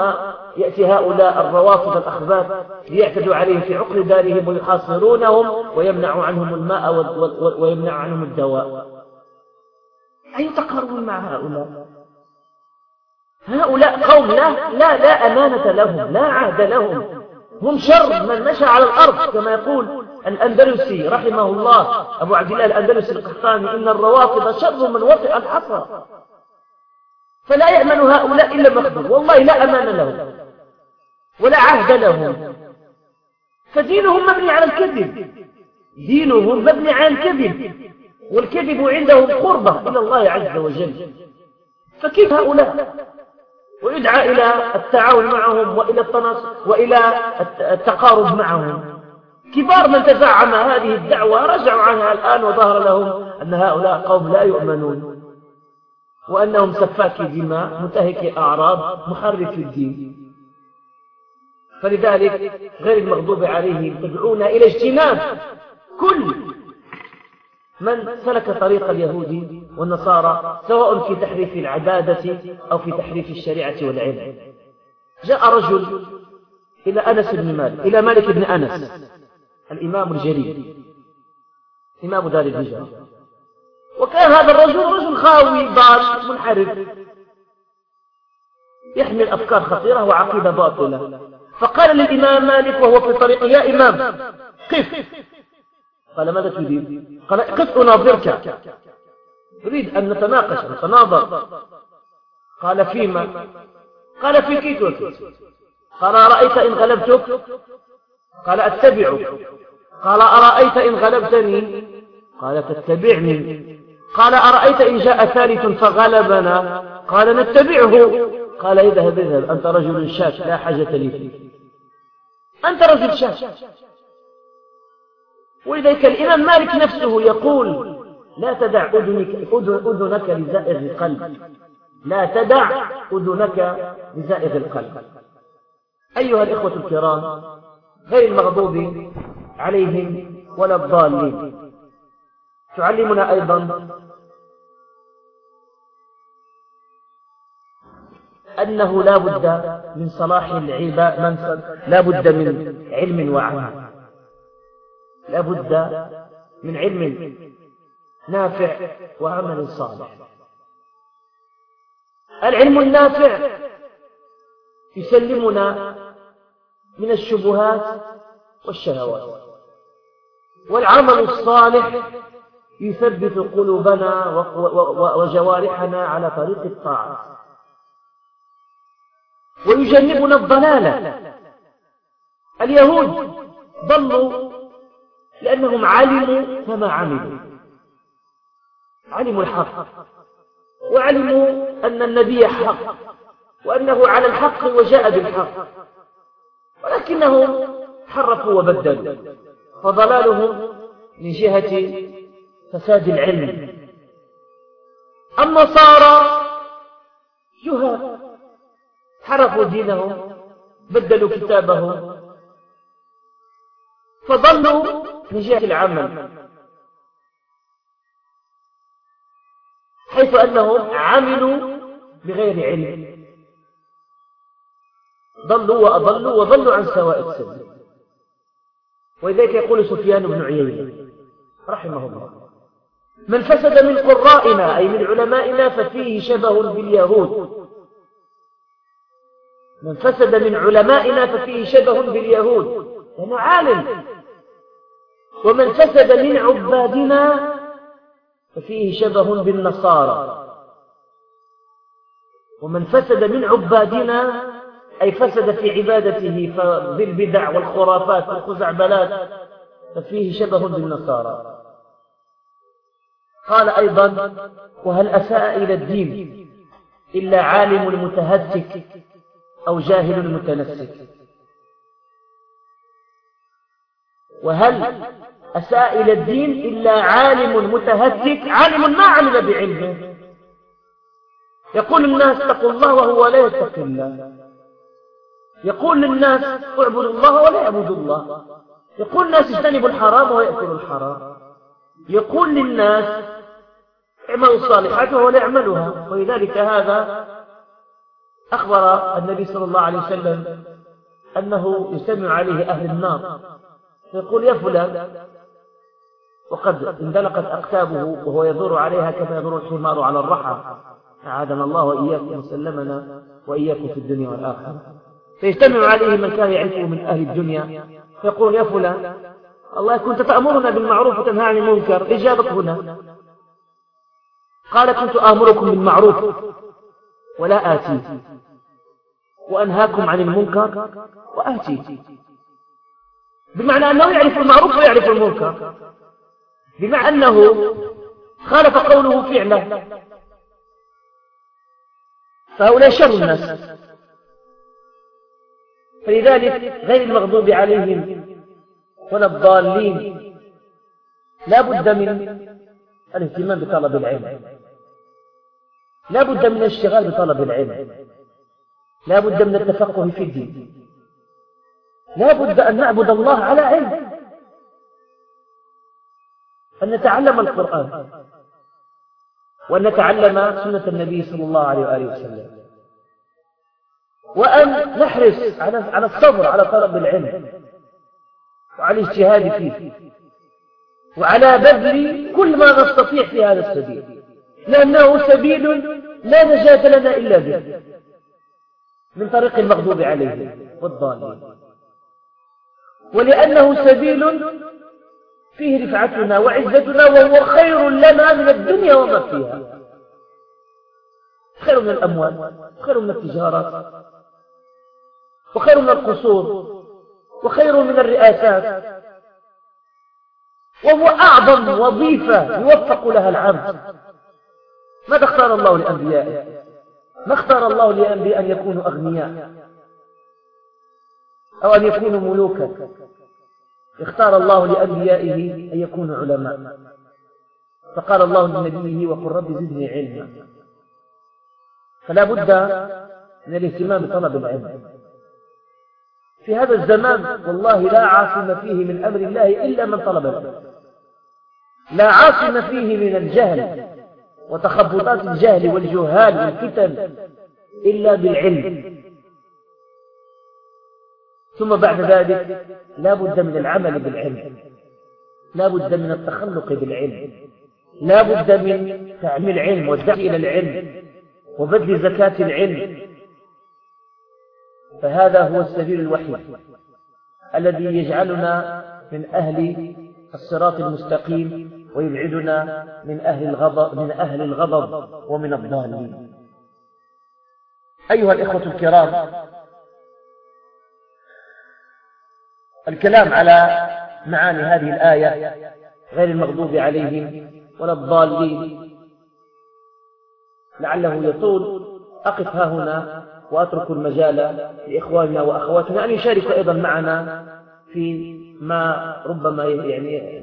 يأتي هؤلاء الروافض الأخباث ليعتدوا عليهم في عقل دارهم ويحاصرونهم ويمنعوا عنهم الماء ويمنع عنهم الدواء. أي تقرب مع هؤلاء؟ هؤلاء قوم لا, لا, لا أمانة لهم لا عهد لهم. هم شر من مشى على الأرض كما يقول الأندلسي رحمه الله. أبو عبد الله الأندلسي القحطاني إن الروافض شر من وطئ الحصى فلا يأمن هؤلاء إلا مخبر. والله لا أمان لهم ولا عهد لهم. فدينهم مبني على الكذب. دينهم مبني على الكذب. والكذب عندهم قربة إلى الله عز وجل. فكيف هؤلاء؟ ويدعى إلى التعاون معهم وإلى التناصر وإلى التقارب معهم. كبار من تزعم هذه الدعوة رجعوا عنها الآن وظهر لهم أن هؤلاء قوم لا يؤمنون. وأنهم سفاكي دماء منتهكي أعراض محرف الدين. فلذلك غير المغضوب عليهم تدعون إلى اجتناب كل من سلك طريق اليهود والنصارى سواء في تحريف العبادة أو في تحريف الشريعة والعلم. جاء رجل إلى أنس بن مالك إلى مالك بن أنس الإمام الجليل إمام دار الهجرة. وكان هذا الرجل رجل خاوي ضال منحرف. يحمل أفكار خطيرة وعقيدة باطلة. فقال للإمام مالك وهو في طريقه يا إمام قف قال ماذا تريد؟ قال قف أناظرك. أريد أن نتناقش نتناظر. قال فيما؟ قال في كيت قال أرأيت إن غلبتك؟ قال أتبعك. قال أرأيت إن غلبتني؟ قال تتبعني. قال أرأيت إن جاء ثالث فغلبنا؟ قال نتبعه. قال اذهب اذهب. أنت رجل شاك لا حاجة لي. فيك أنت رجل شاك. ولذلك الإمام مالك نفسه يقول لا تدع أذنك, أذنك لزائر القلب. لا تدع أذنك لزائر القلب. أيها الإخوة الكرام غير المغضوب عليهم ولا الضالين. تعلمنا أيضا أنه لا بد من صلاح العباد من لا بد من علم وعمل. لا بد من علم نافع وعمل صالح. العلم النافع يسلمنا من الشبهات والشهوات والعمل الصالح يثبت قلوبنا وجوارحنا على طريق الطاعة. ويجنبنا الضلالة اليهود ضلوا لأنهم علموا كما عملوا. علموا الحق. وعلموا أن النبي حق. وأنه على الحق وجاء بالحق. ولكنهم حرفوا وبدلوا. فضلالهم من جهة فساد العلم. النصارى جهال حرفوا دينهم بدلوا كتابهم فضلوا من جهة العمل. حيث أنهم عملوا بغير علم. ضلوا وأضلوا وضلوا عن سواء السبيل. ولذلك يقول سفيان بن عيينة رحمه الله. من فسد من قرائنا أي من علمائنا ففيه شبه باليهود. من فسد من علمائنا ففيه شبه باليهود. لأنه عالم. ومن فسد من عبادنا ففيه شبه بالنصارى. ومن فسد من عبادنا أي فسد في عبادته بالبدع والخرافات والخزعبلات ففيه شبه بالنصارى. قال أيضا وهل أساء إلى الدين إلا عالم متهتك أو جاهل متنسك وهل أساء إلى الدين إلا عالم متهتك عالم ما عمل بعلمه؟ يقول الناس اتقوا الله وهو لا يتقي الله. يقول للناس اعبدوا الله ولا يعبدوا الله. يقول الناس اجتنبوا الحرام ويأكلوا الحرام. يقول للناس اعملوا الصالحات وهو لا يعملها. ولذلك هذا أخبر النبي صلى الله عليه وسلم أنه يستمع عليه أهل النار. فيقول يا فلان وقد اندلقت أقتابه وهو يدور عليها كما يدور الحمار على الرحى. أعاذنا الله وإياكم وسلمنا وإياكم في الدنيا والآخرة. فيجتمع عليه من كان يعرفه من أهل الدنيا. فيقول يا فلان الله كنت تأمرنا بالمعروف وتنهى عن المنكر. إجابك هنا. قال كنت آمركم بالمعروف ولا آتي. وأنهاكم عن المنكر وآتي. بمعنى أنه يعرف المعروف ويعرف المنكر. بمعنى أنه خالف قوله فعله. فهؤلاء شر الناس. فلذلك غير المغضوب عليهم. ولا الضالين. لا بد من الاهتمام بطلب العلم. لا بد من الاشتغال بطلب العلم. لا بد من التفقه في الدين. لا بد أن نعبد الله على علم. أن نتعلم القرآن. وأن نتعلم سنة النبي صلى الله عليه وآله وسلم. وأن نحرص على على الصبر على طلب العلم. وعلى الاجتهاد فيه. وعلى بذل كل ما نستطيع في هذا السبيل. لأنه سبيل لا نجاة لنا إلا به. من طريق المغضوب عليهم والضالين. ولأنه سبيل فيه رفعتنا وعزتنا وهو خير لنا من الدنيا وما فيها. خير من الأموال خير من التجارات وخير من القصور. وخير من الرئاسات. وهو أعظم وظيفة يوفق لها العبد ماذا اختار الله لأنبيائه؟ ما اختار الله لأنبياء أن يكونوا أغنياء؟ أو أن يكونوا ملوكا؟ اختار الله لأنبيائه أن يكونوا علماء. فقال الله لنبيه وقل رب زدني علما. فلا بد من الاهتمام بطلب العلم. في هذا الزمان والله لا عاصم فيه من أمر الله إلا من طلب العلم لا عاصم فيه من الجهل وتخبطات الجهل والجهال والفتن إلا بالعلم. ثم بعد ذلك لا بد من العمل بالعلم. لا بد من التخلق بالعلم. لا بد من تعليم العلم والدعي إلى العلم وبذل زكاة العلم. فهذا هو السبيل الوحيد الذي يجعلنا من أهل الصراط المستقيم ويبعدنا من أهل الغضب من أهل الغضب ومن الضالين. أيها الإخوة الكرام الكلام على معاني هذه الآية غير المغضوب عليهم ولا الضالين. لعله يطول أقف ها هنا وأترك المجال لإخواننا وأخواتنا أن يشاركوا أيضا معنا في ما ربما يعني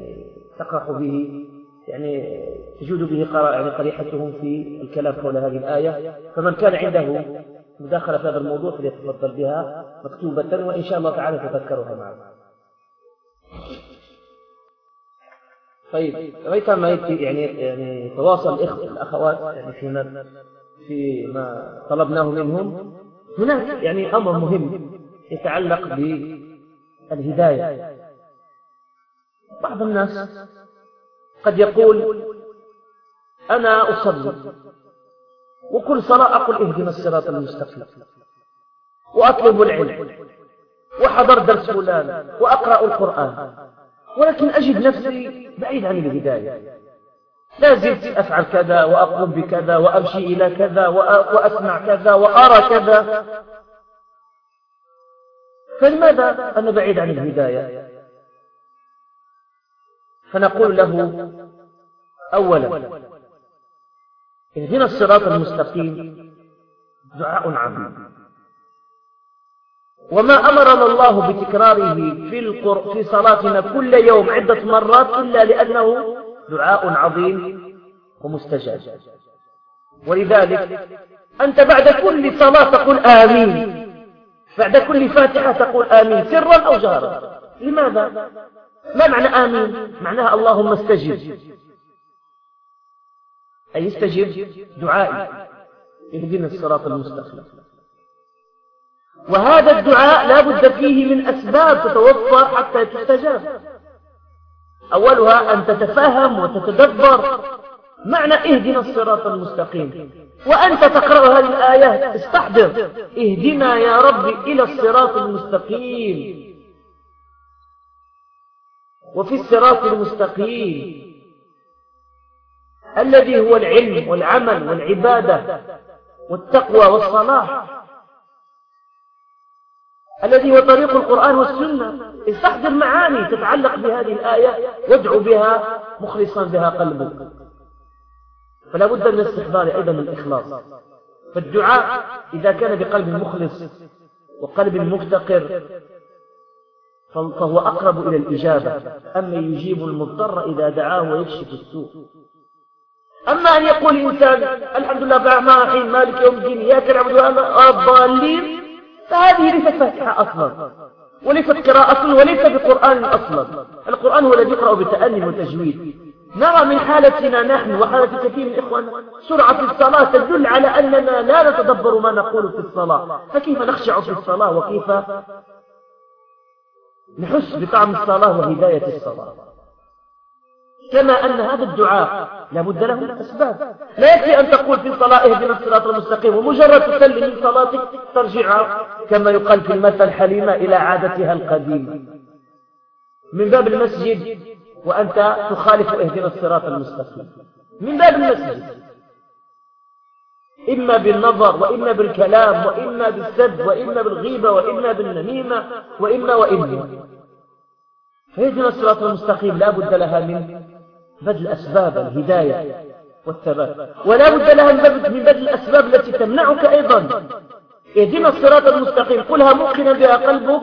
تقرح به يعني تجود به يعني قريحتهم في الكلام حول هذه الآية. فمن كان عنده مداخلة في هذا الموضوع فليتفضل بها مكتوبة وإن شاء الله تعالى تذكرها معنا طيب ريثما يعني يعني تواصل الأخوات يعني فيما فيما طلبناه منهم. هناك يعني أمر مهم يتعلق بالهداية. بعض الناس قد يقول أنا أصلي وكل صلاة أقول اهدنا الصراط المستقيم وأطلب العلم وحضر درس فلان وأقرأ القرآن ولكن أجد نفسي بعيد عن الهداية. لا زلت أفعل كذا وأقوم بكذا وأمشي إلى كذا وأسمع كذا وأرى كذا. فلماذا أنا بعيد عن الهداية؟ فنقول له أولا اهدنا الصراط المستقيم. دعاء عظيم. وما أمرنا الله بتكراره في. في صلاتنا كل يوم عدة مرات إلا لأنه دعاء عظيم ومستجاب. ولذلك أنت بعد كل صلاة تقول آمين. بعد كل فاتحة تقول آمين. سرا أو جهرا. لماذا؟ ما معنى آمين؟ معناها اللهم استجب. أي استجب؟ دعائي. اهدنا الصراط المستقيم. وهذا الدعاء لا بد فيه من أسباب تتوفر حتى تستجاب. أولها أن تتفهم وتتدبر. معنى اهدنا الصراط المستقيم. وأنت تقرأ هذه الآيات استحضر. اهدنا يا رب إلى الصراط المستقيم. وفي الصراط المستقيم. الذي هو العلم والعمل والعبادة والتقوى والصلاح. الذي هو طريق القرآن والسنة. استحضر معاني تتعلق بهذه الآية وادعو بها مخلصا بها قلبك. فلا بد من استحضار أيضا الإخلاص. فالدعاء إذا كان بقلب مخلص وقلب مفتقر فهو أقرب إلى الإجابة. أما يجيب المضطر إذا دعاه ويكشف السوء. أما أن يقول الإنسان الحمد لله حين مالك يوم الدين إياك نعبد الضالين فهذه ليست فاتحة أصلا وليست قراءة وليس بقرآن أصلا. القرآن هو الذي يقرأ بتأني وتجويد. نرى من حالتنا نحن وحالة كثير من الإخوان سرعة الصلاة تدل على أننا لا نتدبر ما نقول في الصلاة. فكيف نخشع في الصلاة؟ وكيف نحس بطعم الصلاة وهداية الصلاة؟ كما أن هذا الدعاء لابد له من أسباب. لا يكفي أن تقول في الصلاة اهدنا الصراط المستقيم ومجرد تسلم من صلاتك ترجع كما يقال في المثل حليمة إلى عادتها القديمة من باب المسجد وأنت تخالف اهدنا الصراط المستقيم. من باب المسجد. إما بالنظر وإما بالكلام وإما بالسد وإما بالغيبة وإما بالنميمة وإما وإما. فيهدنا الصراط المستقيم لا بد لها من بذل أسباب الهداية والثبات. ولا بد لها من بذل الأسباب التي تمنعك أيضا. اهدنا الصراط المستقيم. قلها موقنا بها قلبك.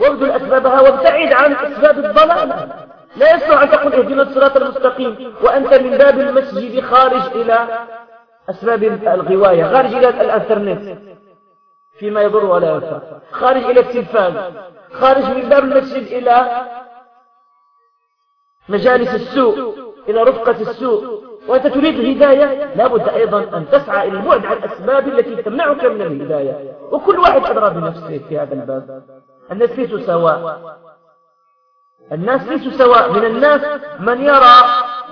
وابذل أسبابها وابتعد عن أسباب الضلال. لا يصلح أن تقول اهدنا الصراط المستقيم. وأنت من باب المسجد خارج إلى أسباب الغواية. خارج إلى الأنترنت. فيما يضر ولا ينفع. خارج إلى التلفاز. خارج من باب المسجد إلى مجالس السوء إلى رفقة السوء وأنت تريد الهداية لابد أيضا أن تسعى إلى البعد عن الأسباب التي تمنعك من الهداية. وكل واحد أدرى بنفسه في هذا الباب. الناس ليسوا سواء. الناس ليسوا سواء. من الناس من يرى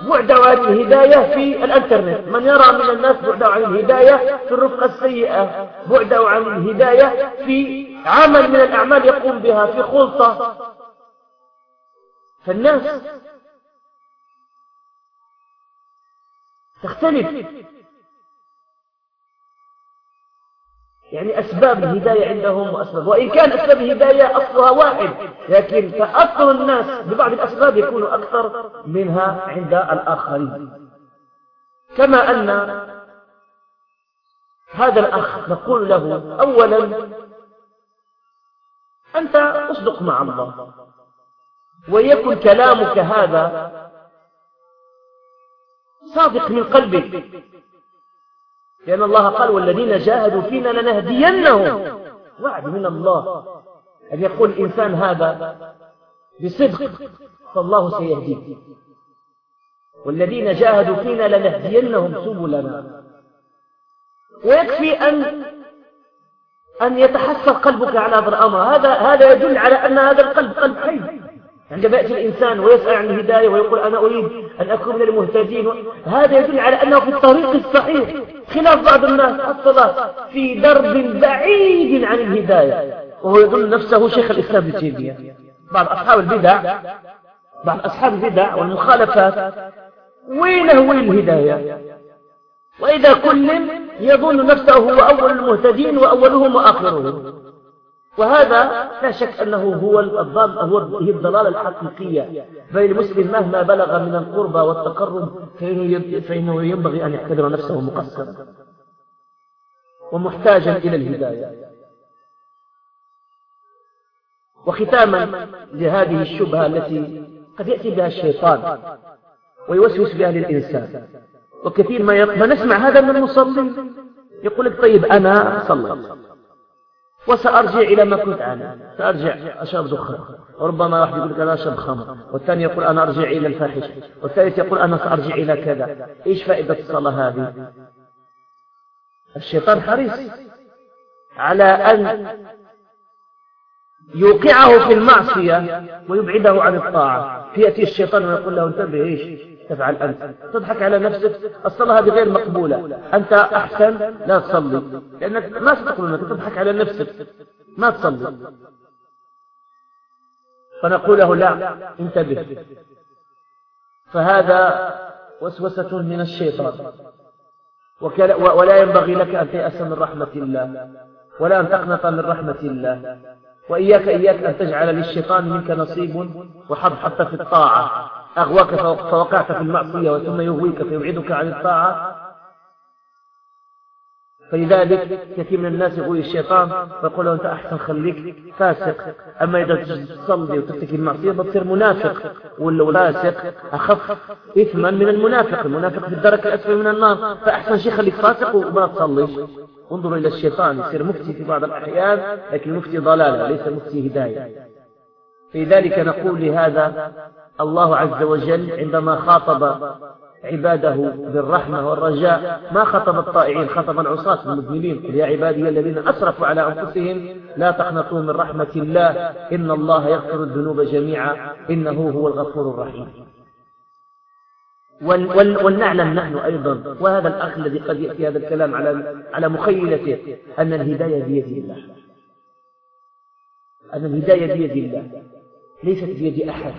بعده عن الهداية في الإنترنت. من يرى من الناس بعده عن الهداية في الرفقة السيئة. بعده عن الهداية في عمل من الأعمال يقوم بها في خلطة. فالناس تختلف. يعني أسباب الهداية عندهم وأسباب. وإن كان أسباب الهداية أصلها واحد لكن تأثر الناس ببعض الأسباب يكون أكثر منها عند الآخرين. كما أن هذا الأخ نقول له أولا أنت أصدق مع الله ويكن كلامك هذا صادق من قلبك لأن الله قال والذين جاهدوا فينا لنهدينهم. وعد من الله أن يقول الإنسان هذا بصدق فالله سيهديه. والذين جاهدوا فينا لنهدينهم سبلنا. ويكفي أن أن يتحسر قلبك على هذا الأمر. هذا هذا يدل على أن هذا القلب قلب حي. عندما يأتي الإنسان ويسأل عن الهداية ويقول أنا أريد أن أكون من المهتدين. هذا يدل على أنه في الطريق الصحيح خلاف بعض الناس الصلاة في درب بعيد عن الهداية. وهو يظن نفسه شيخ الإسلام ابن تيمية. بعض أصحاب البدع بعض أصحاب البدع والمخالفات وين الهداية؟ وإذا كل يظن نفسه هو أول المهتدين وأولهم وآخرهم. وهذا لا شك أنه هو هو هي الضلالة الحقيقية. فالمسلم مهما بلغ من القربى والتقرب فإنه ينبغي أن يعتبر نفسه مقصرا ومحتاجا إلى الهداية. وختاما لهذه الشبهة التي قد يأتي بها الشيطان ويوسوس بها للإنسان. وكثير ما, ما نسمع هذا من المصلين يقول لك طيب أنا صليت. وسأرجع إلى ما كنت أنا. سأرجع أشرب دخان وربما واحد يقول لك أنا أشرب خمر. والثاني يقول أنا أرجع إلى الفاحشة. والثالث يقول أنا سأرجع إلى كذا. إيش فائدة الصلاة هذه؟ الشيطان حريص على أن يوقعه في المعصية ويبعده عن الطاعة. فيأتي الشيطان ويقول له انتبه إيش؟ تفعل أنت. تضحك على نفسك الصلاة هذه غير مقبولة. أنت أحسن لا تصلي. لأنك ما ستقول أنك تضحك على نفسك. ما تصلي. فنقول له لا انتبه. فهذا وسوسة من الشيطان. ولا ينبغي لك أن تيأس من رحمة الله. ولا أن تقنط من رحمة الله. وإياك إياك أن تجعل للشيطان منك نصيب. وحظ حتى في الطاعة. أغواك فوقعت في المعصية وثم يغويك فيبعدك عن الطاعة. فلذلك كثير من الناس يغوي الشيطان فيقول له أنت أحسن خليك فاسق. أما إذا تصلي وتتكي المعصية بتصير منافق والفاسق أخف إثما من المنافق. المنافق في الدرك الأسفل من النار. فأحسن شيء خليك فاسق وما تصليش. انظروا إلى الشيطان يصير مفتي في بعض الأحيان لكن مفتي ضلالة ليس مفتي هداية. في ذلك نقول لهذا الله عز وجل عندما خاطب عباده بالرحمة والرجاء ما خطب الطائعين خطب العصاة المذنبين. يا عبادي الذين أسرفوا على أنفسهم لا تقنطوا من رحمة الله. إن الله يغفر الذنوب جميعا. إنه هو الغفور الرحيم. ولنعلم نحن أيضا وهذا الأخ الذي قد يأتي هذا الكلام على على مخيلته أن الهداية بيد الله. أن الهداية بيد الله. ليست بيد أحد.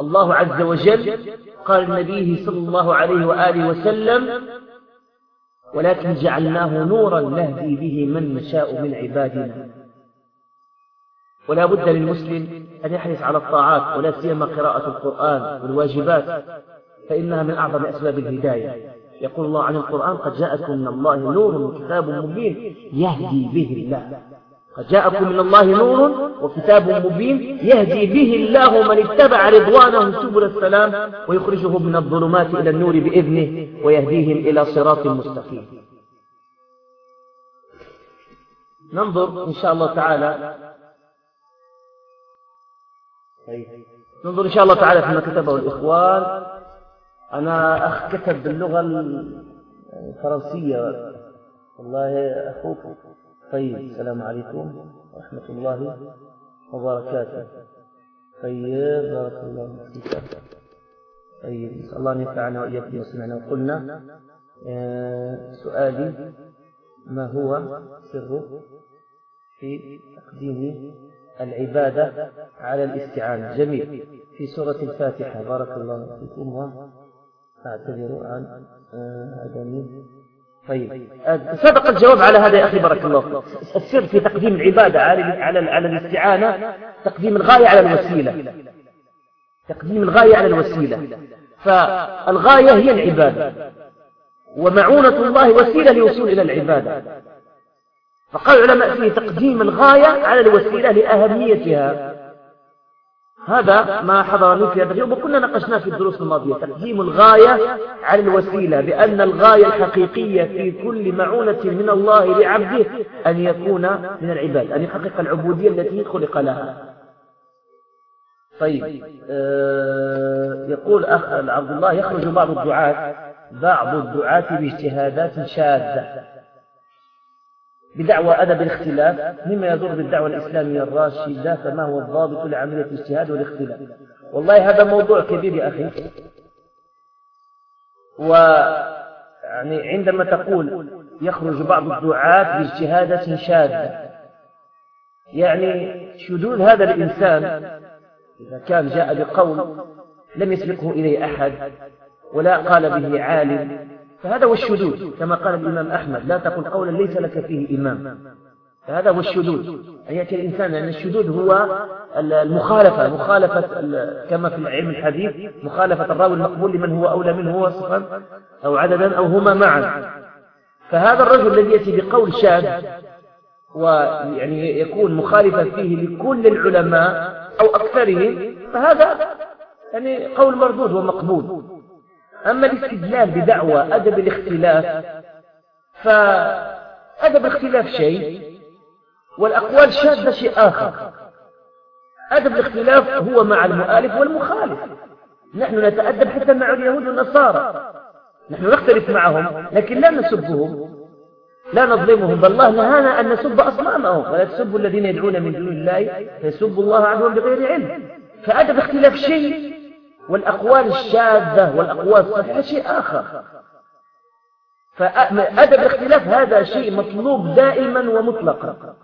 الله عز وجل قال النبي صلى الله عليه وآله وسلم ولكن جعلناه نورا نهدي به من نشاء من عبادنا. ولا بد للمسلم أن يحرص على الطاعات ولا سيما قراءة القرآن والواجبات فإنها من أعظم أسباب الهداية. يقول الله عن القرآن قد جاءكم من الله نور وكتاب مبين يهدي به الله. قد جاءكم من الله نور وكتاب مبين يهدي به الله من اتبع رضوانه سبل السلام ويخرجه من الظلمات إلى النور بإذنه ويهديهم إلى صراط مستقيم. ننظر إن شاء الله تعالى. ننظر إن شاء الله تعالى فيما كتبه الإخوان. أنا أخ كتب باللغة الفرنسية. والله أخوك طيب السلام عليكم ورحمة الله وبركاته. طيب بارك الله فيك. طيب نسأل الله أن ينفعنا وإياكم بما سمعنا وقلنا. آه، سؤالي ما هو سر في تقديم العبادة على الاستعانة؟ جميل. في سورة الفاتحة بارك الله فيكم. وأعتذر عن آه، عدم طيب. سبق الجواب على هذا يا أخي بارك الله فيك. السر في تقديم العبادة على على على الاستعانة تقديم الغاية على الوسيلة. تقديم الغاية على الوسيلة. فالغاية هي العبادة. ومعونة الله وسيلة للوصول إلى العبادة. فقال العلماء فيه تقديم الغاية على الوسيلة لأهميتها. هذا ما حضرني في هذا اليوم وكنا ناقشناه في الدروس الماضية. تقديم الغاية على الوسيلة بأن الغاية الحقيقية في كل معونة من الله لعبده أن يكون من العباد أن يحقق العبودية التي خلق لها. طيب آه يقول أخ عبد الله يخرج بعض الدعاة بعض الدعاة باجتهادات شاذة. بدعوى أدب الاختلاف مما يضر بالدعوة الإسلامية الراشدة فما هو الضابط لعملية الاجتهاد والاختلاف. والله هذا موضوع كبير يا أخي. ويعني عندما تقول يخرج بعض الدعاة باجتهادات شاذة يعني شذوذ هذا الإنسان إذا كان جاء بقول لم يسبقه إليه أحد ولا قال به عالم فهذا هو الشذوذ كما قال الإمام أحمد لا تقل قولا ليس لك فيه إمام فهذا هو الشذوذ. أن يأتي الإنسان لأن الشذوذ هو المخالفة مخالفة كما في علم الحديث مخالفة الراوي المقبول لمن هو أولى منه وصفا أو عددا أو هما معا. فهذا الرجل الذي يأتي بقول شاذ ويعني يكون مخالفا فيه لكل العلماء أو أكثرهم فهذا يعني قول مردود ومقبول. أما الاستدلال بدعوى أدب الاختلاف فأدب الاختلاف شيء والأقوال شاذة شيء آخر. أدب الاختلاف هو مع المؤلف والمخالف. نحن نتأدب حتى مع اليهود والنصارى. نحن نختلف معهم لكن لا نسبهم. لا نظلمهم. بل الله نهانا أن نسب أصنامهم. ولا تسبوا الذين يدعون من دون الله فيسبوا الله عدوا بغير علم. فأدب اختلاف شيء والأقوال الشاذة والأقوال الصحيحة شيء آخر. فأدب الاختلاف هذا شيء مطلوب دائما ومطلقا.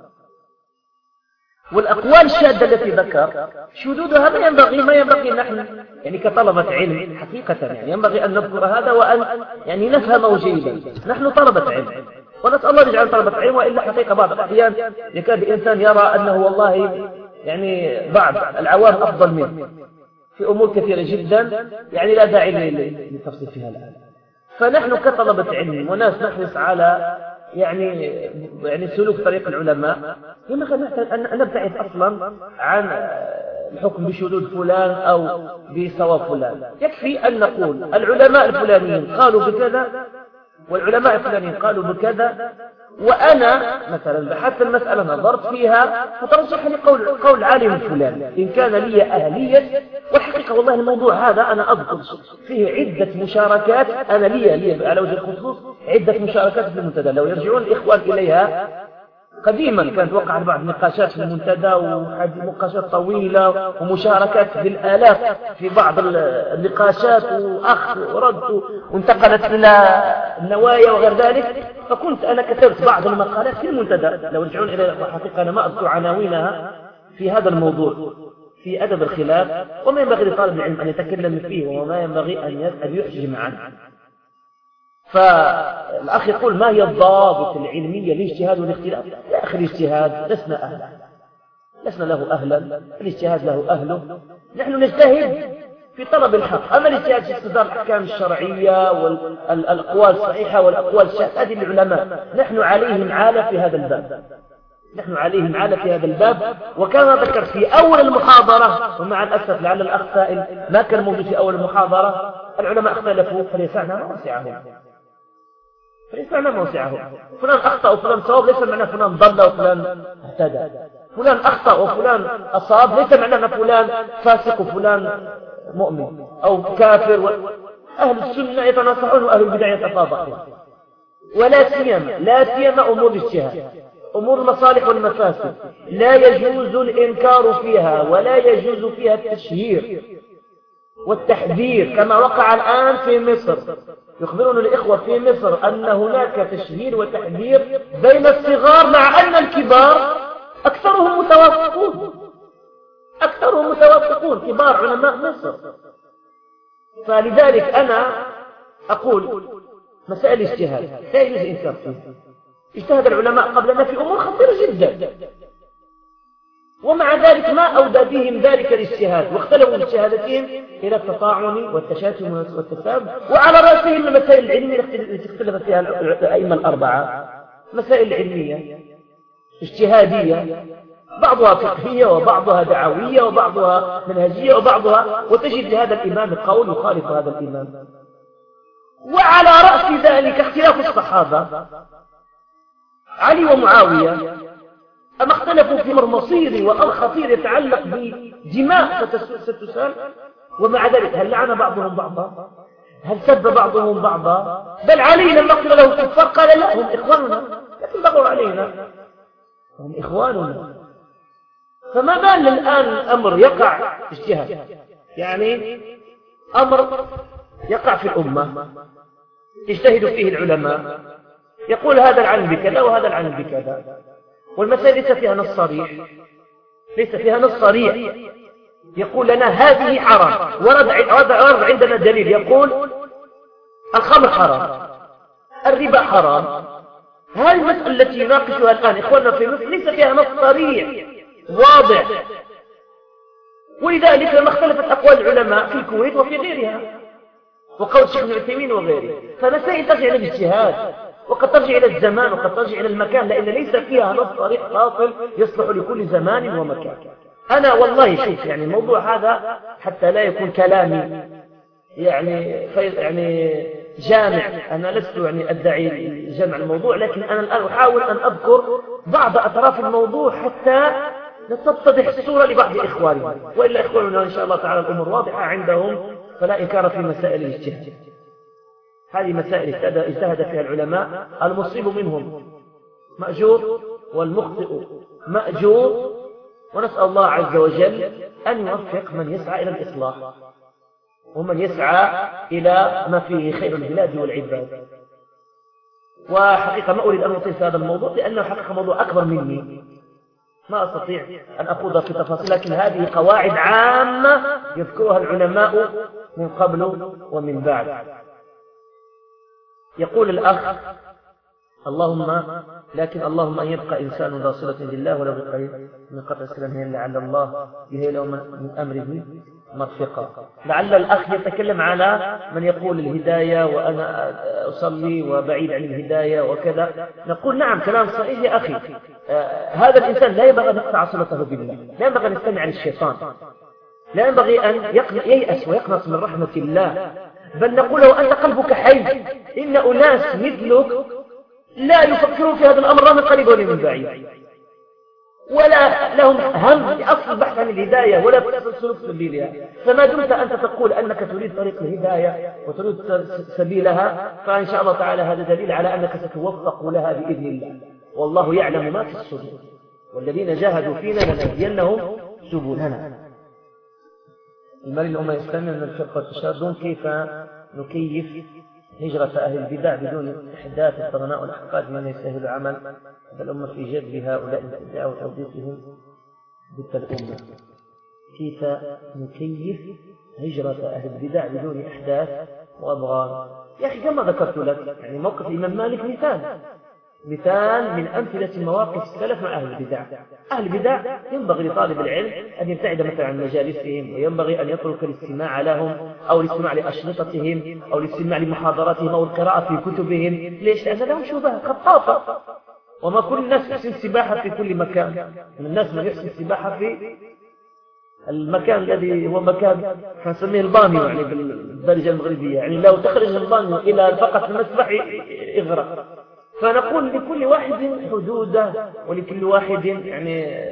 والأقوال الشاذة التي ذكر شذوذها ما ينبغي ما ينبغي نحن يعني كطلبة علم حقيقة يعني ينبغي أن نذكر هذا وأن يعني نفهمه جيدا. نحن طلبة علم. ونسأل الله يجعل طلبة علم وإلا حقيقة بعض الأحيان يكاد الإنسان يرى أنه والله يعني بعض العوام أفضل منه. في أمور كثيرة جدا يعني لا داعي للتفصيل فيها الآن. فنحن كطلبة علم وناس نحرص على يعني يعني سلوك طريق العلماء. ينبغي أن نبتعد أصلا عن الحكم بشذوذ فلان أو بصواب فلان. يكفي أن نقول العلماء الفلانيين قالوا بكذا والعلماء الفلانيين قالوا بكذا وأنا مثلا بحثت المسألة نظرت فيها فترجح لي قول, قول عالم فلان إن كان لي أهلية والحقيقة والله الموضوع هذا أنا أذكر فيه عدة مشاركات أنا لي, لي على وجه الخصوص عدة مشاركات في المنتدى لو يرجعون الإخوان إليها. قديما كانت وقعت بعض النقاشات في المنتدى ونقاشات طويلة ومشاركات بالآلاف في بعض النقاشات وأخ ورد وانتقلت إلى النوايا وغير ذلك. فكنت أنا كتبت بعض المقالات في المنتدى. لو رجعون إلى الحقيقة أنا ما أذكر عناوينها في هذا الموضوع في أدب الخلاف وما ينبغي لطالب العلم أن يتكلم فيه وما ينبغي أن يحجم عنه. فالأخ يقول ما هي الضابط العلمية للاجتهاد والاختلاف؟ يا أخي الاجتهاد لسنا أهلا. لسنا له أهلا. الاجتهاد له أهله. نحن نجتهد في طلب الحق. أما الاجتهاد في استصدار الأحكام الشرعية والأقوال الصحيحة والأقوال الشاذة هذه العلماء. نحن عليهم عالة في هذا الباب. نحن عليهم عالة في هذا الباب. وكان ذكر في أول المحاضرة ومع الأسف لعل الأخ سائل ما كان موجود في أول المحاضرة؟ العلماء اختلفوا فليسعنا واسعهم ليس معنى موسعه. فلان أخطأ وفلان صواب ليس معنى فلان ضل وفلان اهتدى. فلان أخطأ وفلان أصاب ليس معنى أن فلان فاسق وفلان مؤمن أو كافر و... أهل السنة يتناصحون وأهل البدع يتفاضحون ولا سيما لا سيما أمور الاجتهاد أمور المصالح والمفاسد. لا يجوز الإنكار فيها ولا يجوز فيها التشهير والتحذير كما وقع الآن في مصر. يخبرنا الإخوة في مصر أن هناك تشهير وتحذير بين الصغار مع أن الكبار أكثرهم متوافقون. أكثرهم متوافقون. كبار علماء مصر. فلذلك أنا أقول مسائل اجتهاد لا يجوز إنكار فيه. اجتهد العلماء قبلنا في أمور خطيرة جدا. ومع ذلك ما أودى بهم ذلك الاجتهاد؟ واختلفوا باجتهاداتهم إلى التطاعن والتشاتم والتساب وعلى رأسهم المسائل العلمية التي اختلفت فيها الأئمة الأربعة. مسائل علمية اجتهادية بعضها فقهية وبعضها دعوية وبعضها منهجية وبعضها وتجد لهذا الإمام قول يخالف هذا الإمام. وعلى رأس ذلك اختلاف الصحابة. علي ومعاوية أما اختلفوا في مصيري وأمر خطير يتعلق بدماء ستسال ومع ذلك هل لعن بعضهم بعضا؟ هل سب بعضهم بعضا؟ بل علي لما قيل له كفار قال لا هم إخواننا. لكن بغوا علينا. هم إخواننا. فما بال الآن الأمر يقع اجتهاد يعني أمر يقع في الأمة. يجتهد فيه العلماء. يقول هذا العلم بكذا وهذا العلم بكذا. والمسائل ليس فيها نص صريح. ليس فيها نص صريح. يقول لنا هذه حرام. ورد عندنا دليل. يقول الخمر حرام. الربا حرام. هذه المسألة التي يناقشها الآن إخواننا في مصر ليس فيها نص صريح. واضح. ولذلك لما اختلفت أقوال العلماء في الكويت وفي غيرها وقول الشيخ ابن وغيره فمسائل ترجع إلى الاجتهاد وقد ترجع إلى الزمان وقد ترجع إلى المكان لأن ليس فيها نص صريح فاصل يصلح لكل زمان ومكان. أنا والله شوف يعني الموضوع هذا حتى لا يكون كلامي يعني يعني جامع. أنا لست يعني أدعي جمع الموضوع لكن أنا الآن أحاول أن أذكر بعض أطراف الموضوع حتى تتضح الصورة لبعض إخواننا. وإلا إخواننا إن شاء الله تعالى الأمور واضحة عندهم فلا إنكار في مسائل الاجتهاد. هذه مسائل اجتهد فيها العلماء. المصيب منهم مأجور والمخطئ مأجور. ونسأل الله عز وجل أن يوفق من يسعى إلى الإصلاح ومن يسعى إلى ما فيه خير البلاد والعباد. وحقيقة ما أريد أن أطيل هذا الموضوع لأنه حقيقة موضوع أكبر مني. ما أستطيع أن أخوض في تفاصيل لكن هذه قواعد عامة يذكرها العلماء من قبل ومن بعد. يقول الأخ اللهم لكن اللهم أن يبقى إنسان ذا صلة بالله ولو بقليل من قطع السلام لعل الله يهي له من أمره مرفقا لعل الأخ يتكلم على من يقول الهداية وأنا أصلي وبعيد عن الهداية وكذا. نقول نعم كلام صحيح يا أخي. آه هذا الإنسان لا ينبغي أن يقطع صلته بالله لا ينبغي أن يستمع للشيطان لا ينبغي أن ييأس ويقنص من رحمة الله. بل نقول له أنت قلبك حي إن أناس مثلك لا يفكرون في هذا الأمر من قريب ولا من بعيد. ولا لهم هم لأصل البحث عن الهداية ولا سلوك سبيلها. فما دمت أنت تقول أنك تريد طريق الهداية وتريد سبيلها فإن شاء الله تعالى هذا دليل على أنك ستوفق لها بإذن الله. والله يعلم ما في الصدور والذين جاهدوا فينا لنهدينهم سبلنا. المال الأمة الإسلامية من الفقه والتشادن كيف نكيف هجرة أهل البدع بدون إحداث الطغناء والأحقاد من يسهل عمل الأمة في جذب هؤلاء الابتداع وتوظيفهم ضد الأمة. كيف نكيف هجرة أهل البدع بدون إحداث وأبغان يا أخي كما ذكرت لك يعني موقف الإمام مالك مثال. مثال من أمثلة مواقف السلف مع أهل البدع. أهل البدع ينبغي لطالب العلم أن يبتعد مثلا عن مجالسهم وينبغي أن يترك الاستماع لهم أو الاستماع لأشرطتهم أو الاستماع لمحاضراتهم أو القراءة في كتبهم. ليش؟ لأن لهم شبهة خطافة وما كل الناس يحسن السباحة في كل مكان. من الناس من يحسن السباحة في المكان الذي هو مكان نسميه البانيو يعني بالدرجة المغربية. يعني لو تخرج البانيو إلى فقط المسبح يغرق فنقول لكل واحد حدوده ولكل واحد يعني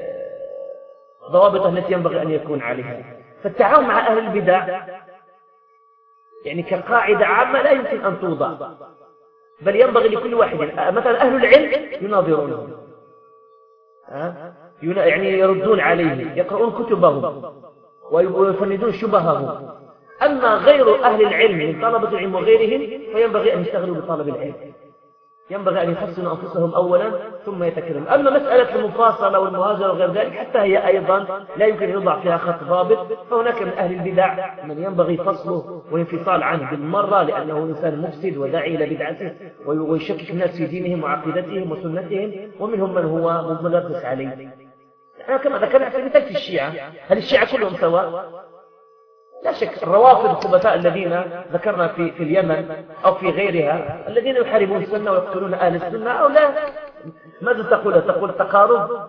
ضوابط التي ينبغي أن يكون عليها. فالتعاون مع أهل البدع يعني كقاعدة عامة لا يمكن أن توضع. بل ينبغي لكل واحد مثلا أهل العلم يناظرونهم يعني يردون عليه يقرؤون كتبهم ويفندون شبههم أما غير أهل العلم من طلبة العلم وغيرهم فينبغي أن يشتغلوا بطلب العلم. ينبغي أن يحسنوا أنفسهم أولا ثم يتكلموا. أما مسألة المفاصلة والمهاجرة وغير ذلك حتى هي أيضا لا يمكن أن يوضع فيها خط ضابط. فهناك من أهل البدع من ينبغي فصله والانفصال عنه بالمرة لأنه إنسان مفسد وداعي إلى بدعته ويشكك الناس في دينهم وعقيدتهم وسنتهم ومنهم من هو ملبس عليه. كما ذكرنا في مثال في الشيعة هل الشيعة كلهم سواء؟ لا شك الروافض الخبثاء الذين ذكرنا في, في اليمن أو في غيرها الذين يحاربون السنة ويقتلون أهل السنة أو لا. ماذا تقول؟ تقول تقارب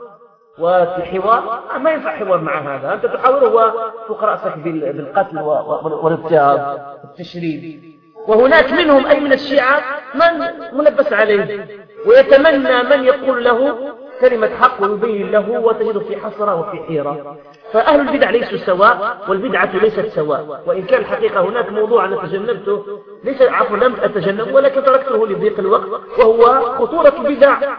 وحوار ما ينفع حوار مع هذا. أنت تحاوره وفوق رأسك بالقتل والاضطهاد والتشريد وهناك منهم أي من الشيعة من ملبس عليه ويتمنى من يقول له كلمة حق ويبين له وتجد في حسرة وفي حيرة. فأهل البدع ليسوا سواء والبدعة ليست سواء. وإن كان الحقيقة هناك موضوع أنا تجنبته ليس عفوا لم أتجنب ولكن تركته لضيق الوقت وهو خطورة البدع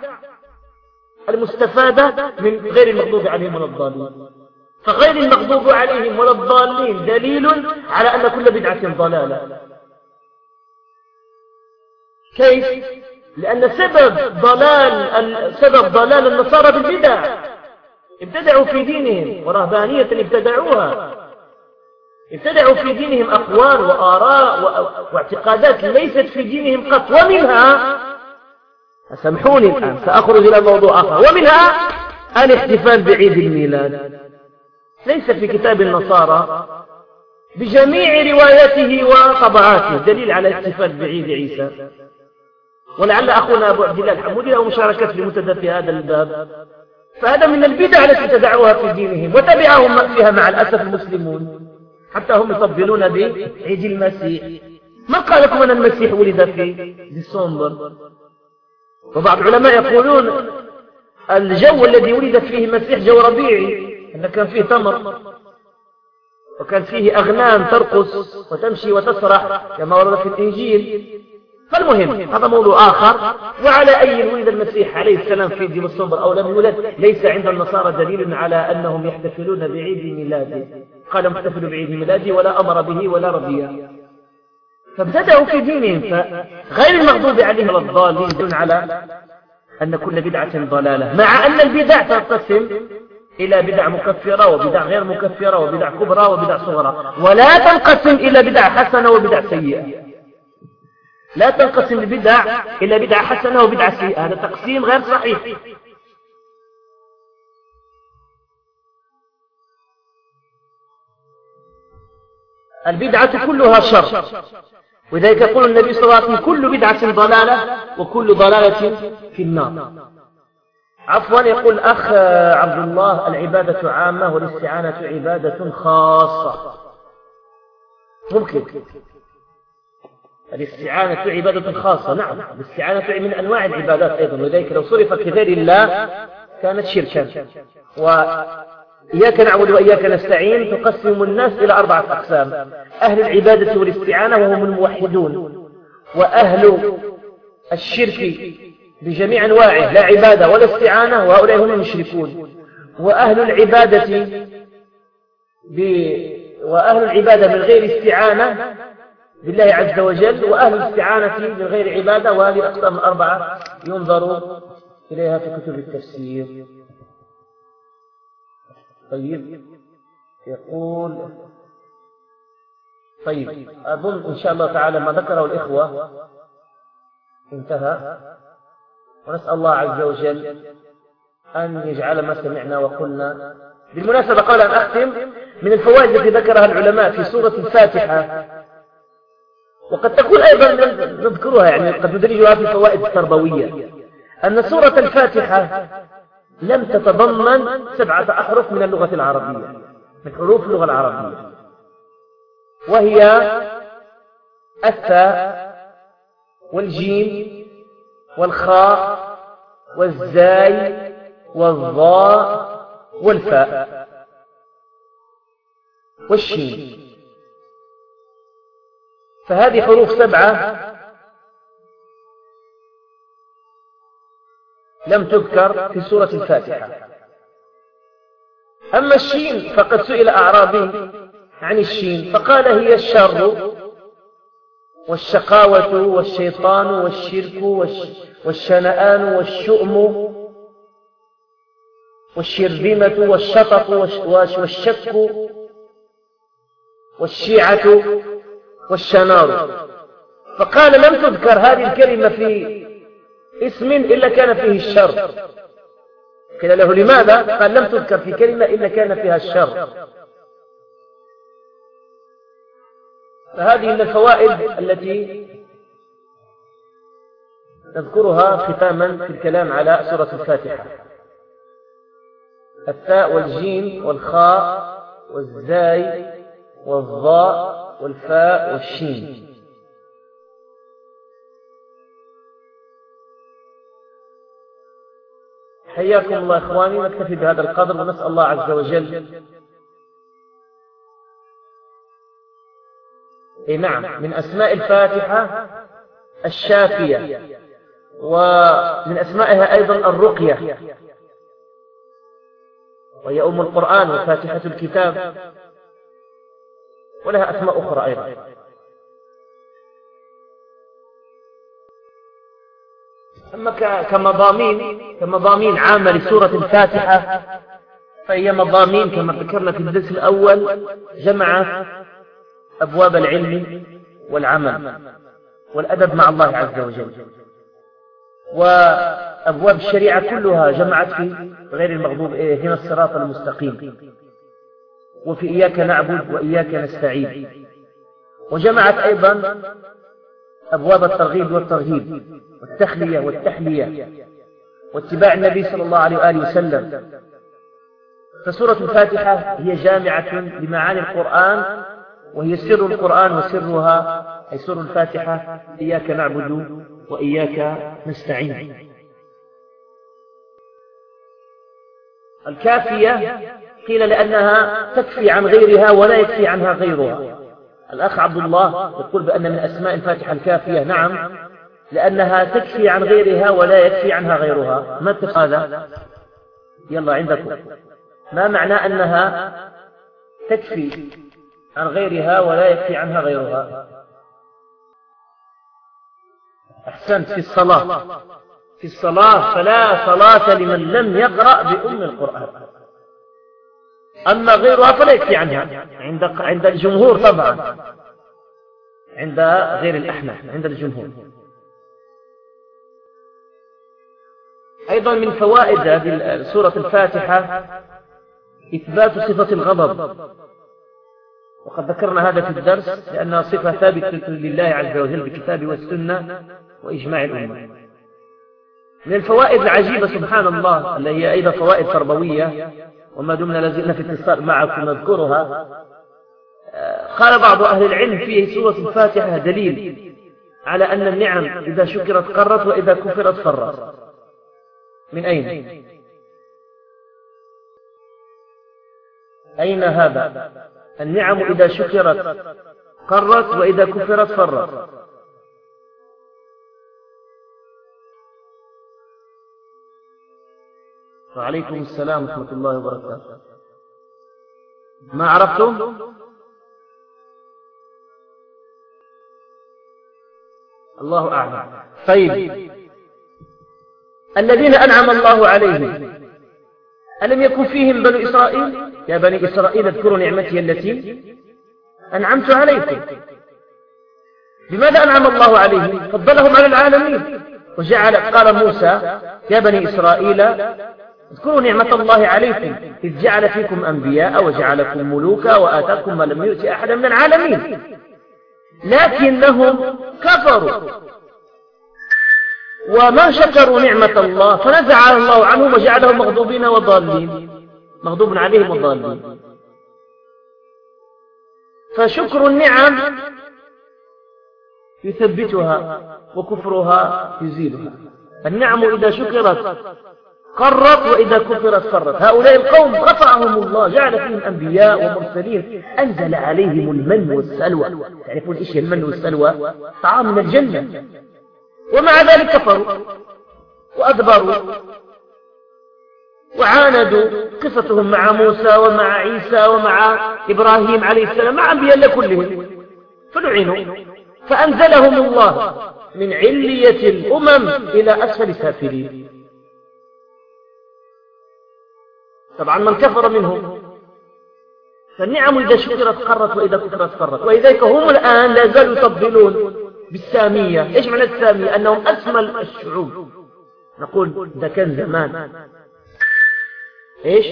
المستفادة من غير المغضوب عليهم ولا الضالين. فغير المغضوب عليهم ولا الضالين دليل على أن كل بدعة ضلالة. كيف؟ لأن سبب ضلال سبب ضلال النصارى بالبدع ابتدعوا في دينهم ورهبانية ابتدعوها. ابتدعوا في دينهم أقوال وآراء واعتقادات ليست في دينهم قط. ومنها سامحوني الآن سأخرج إلى موضوع آخر. ومنها الاحتفال بعيد الميلاد. ليس في كتاب النصارى بجميع رواياته وطبعاته دليل على الاحتفال بعيد عيسى. ولعل أخونا أبو عبد الله الحمودي له مشاركة لمتدى في هذا الباب. فهذا من البدع التي ابتدعوها في دينهم وتبعهم فيها مع الأسف المسلمون. حتى هم يطبلون بعيد المسيح. ما قال لكم أن المسيح ولد في ديسمبر؟ وبعض العلماء يقولون الجو الذي ولد فيه المسيح جو ربيعي أن كان فيه تمر وكان فيه أغنام ترقص وتمشي وتسرح كما ورد في الإنجيل. فالمهم هذا موضوع آخر. وعلى أي ولد المسيح عليه السلام في دين الصبر أو لم يولد ليس عند النصارى دليل على أنهم يحتفلون بعيد ميلاده قال محتفل بعيد ميلاده ولا أمر به ولا رضي. فابتدأوا في دينهم فغير المغضوب عليهم الضالين دون على أن كل بدعة ضلالة. مع أن البدع تنقسم إلى بدع مكفرة وبدع غير مكفرة وبدع كبرى وبدع صغرى. ولا تنقسم إلى بدع حسنة وبدع سيئة. لا تنقسم البدع إلى بدعة حسنة وبدعة سيئة. هذا تقسيم غير صحيح. البدعة كلها شر. ولذلك يقول النبي صلى الله عليه وسلم كل بدعة ضلالة وكل ضلالة في النار. عفوا يقول أخ عبد الله العبادة عامة والاستعانة عبادة خاصة. ممكن. الاستعانة عبادة خاصة. نعم الاستعانة من أنواع العبادات أيضا. ولذلك لو صرفت لغير الله كانت شركا. وإياك نعبد وإياك نستعين تقسم الناس إلى أربعة أقسام. أهل العبادة والاستعانة وهم الموحدون. وأهل الشرك بجميع أنواعه لا عبادة ولا استعانة وهؤلاء هم المشركون. وأهل العبادة ب... وأهل العبادة من غير استعانة بالله عز وجل وأهل الاستعانة من غير عبادة وهذه الأقسام الأربعة ينظر إليها في كتب التفسير. طيب يقول طيب أظن إن شاء الله تعالى ما ذكره الإخوة انتهى. ونسأل الله عز وجل أن يجعل ما سمعنا وقلنا. بالمناسبة قبل أن أختم من الفوائد التي ذكرها العلماء في سورة الفاتحة وقد تكون أيضا نذكرها يعني قد ندرجها في الفوائد التربوية. أن سورة الفاتحة لم تتضمن سبعة أحرف من اللغة العربية من حروف اللغة العربية. وهي الثاء والجيم والخاء والزاي والضاء والفاء والشين. فهذه حروف سبعة لم تذكر في سورة الفاتحة. أما الشين فقد سئل أعرابي عن الشين فقال هي الشر والشقاوة والشيطان والشرك والشنآن والشؤم والشرذمة والشطط والشك والشيعة والشنار فقال لم تذكر هذه الكلمة في اسم إلا كان فيه الشر. قيل له لماذا؟ قال لم تذكر في كلمة إلا كان فيها الشر. فهذه من الفوائد التي نذكرها ختاما في الكلام على سورة الفاتحة. الثاء والجيم والخاء والزاي والضاء والفاء والشين. حياكم الله إخواني نكتفي بهذا القدر ونسأل الله عز وجل. إيه نعم من أسماء الفاتحة الشافية ومن أسمائها أيضا الرقية. وهي أم القرآن وفاتحة الكتاب. ولها أسماء أخرى أيضا. أما كمضامين كمضامين عامة لسورة الفاتحة فهي مضامين كما ذكرنا في الدرس الأول جمعت أبواب العلم والعمل والأدب مع الله عز وجل. وأبواب الشريعة كلها جمعت في غير المغضوب هنا الصراط المستقيم. وفي إياك نعبد وإياك نستعين. وجمعت أيضا أبواب الترغيب والترهيب والتخلية والتحلية. واتباع النبي صلى الله عليه وآله وسلم. فسورة الفاتحة هي جامعة لمعاني القرآن وهي سر القرآن وسرها أي سر الفاتحة إياك نعبد وإياك نستعين. الكافية قيل لأنها تكفي عن غيرها ولا يكفي عنها غيرها. الأخ عبد الله يقول بأن من أسماء الفاتحة الكافية نعم لأنها تكفي عن غيرها ولا يكفي عنها غيرها. ما هذا؟ يلا عندكم. ما معنى أنها تكفي عن غيرها ولا يكفي عنها غيرها؟ أحسنت في الصلاة. في الصلاة فلا صلاة لمن لم يقرأ بأم القرآن. أما غيرها يكفي عنها عند عند الجمهور طبعا. عند غير الأحناف عند الجمهور. أيضا من فوائد سورة الفاتحة إثبات صفة الغضب. وقد ذكرنا هذا في الدرس لأنها صفة ثابتة لله عز وجل بالكتاب والسنة وإجماع الأمة. من الفوائد العجيبة سبحان الله اللي هي أيضا فوائد تربوية وما دمنا لازلنا في اتصال معكم نذكرها قال بعض أهل العلم في سورة الفاتحة دليل على أن النعم إذا شكرت قرت وإذا كفرت فرت من أين؟ أين هذا؟ النعم إذا شكرت قرت وإذا كفرت فرت وعليكم السلام ورحمة الله وبركاته. ما عرفتم؟ الله أعلم. طيب. الذين أنعم الله عليهم ألم يكن فيهم بنو إسرائيل؟ يا بني إسرائيل اذكروا نعمتي التي أنعمت عليكم. لماذا أنعم الله عليهم؟ فضلهم على العالمين. وجعل قال موسى يا بني إسرائيل اذكروا نعمة الله عليكم. إذ جعل فيكم أنبياء وجعلكم ملوكا وآتاكم ما لم يؤت أحدا من العالمين. لكنهم كفروا. وما شكروا نعمة الله. فنزع الله عنهم وجعلهم مغضوبين وضالين. مغضوب عليهم وضالين. فشكر النعم يثبتها وكفرها يزيلها. النعم إذا شكرت قرت وإذا كفرت فرت. هؤلاء القوم رفعهم الله جعل فيهم أنبياء ومرسلين. أنزل عليهم المن والسلوى. تعرفون إيش المن والسلوى؟ طعام من الجنة. ومع ذلك كفروا وأدبروا وعاندوا قصتهم مع موسى ومع عيسى ومع إبراهيم عليه السلام مع أنبياء كلهم. فلعنوا فأنزلهم الله من علية الأمم إلى أسفل سافلين طبعا من كفر منهم. فالنعم إذا شكرت قرت وإذا كفرت فرت ولذلك هم الآن لا زالوا يطبلون بالسامية. إيش معنى السامية؟ أنهم أسمى الشعوب. نقول ده كان زمان إيش؟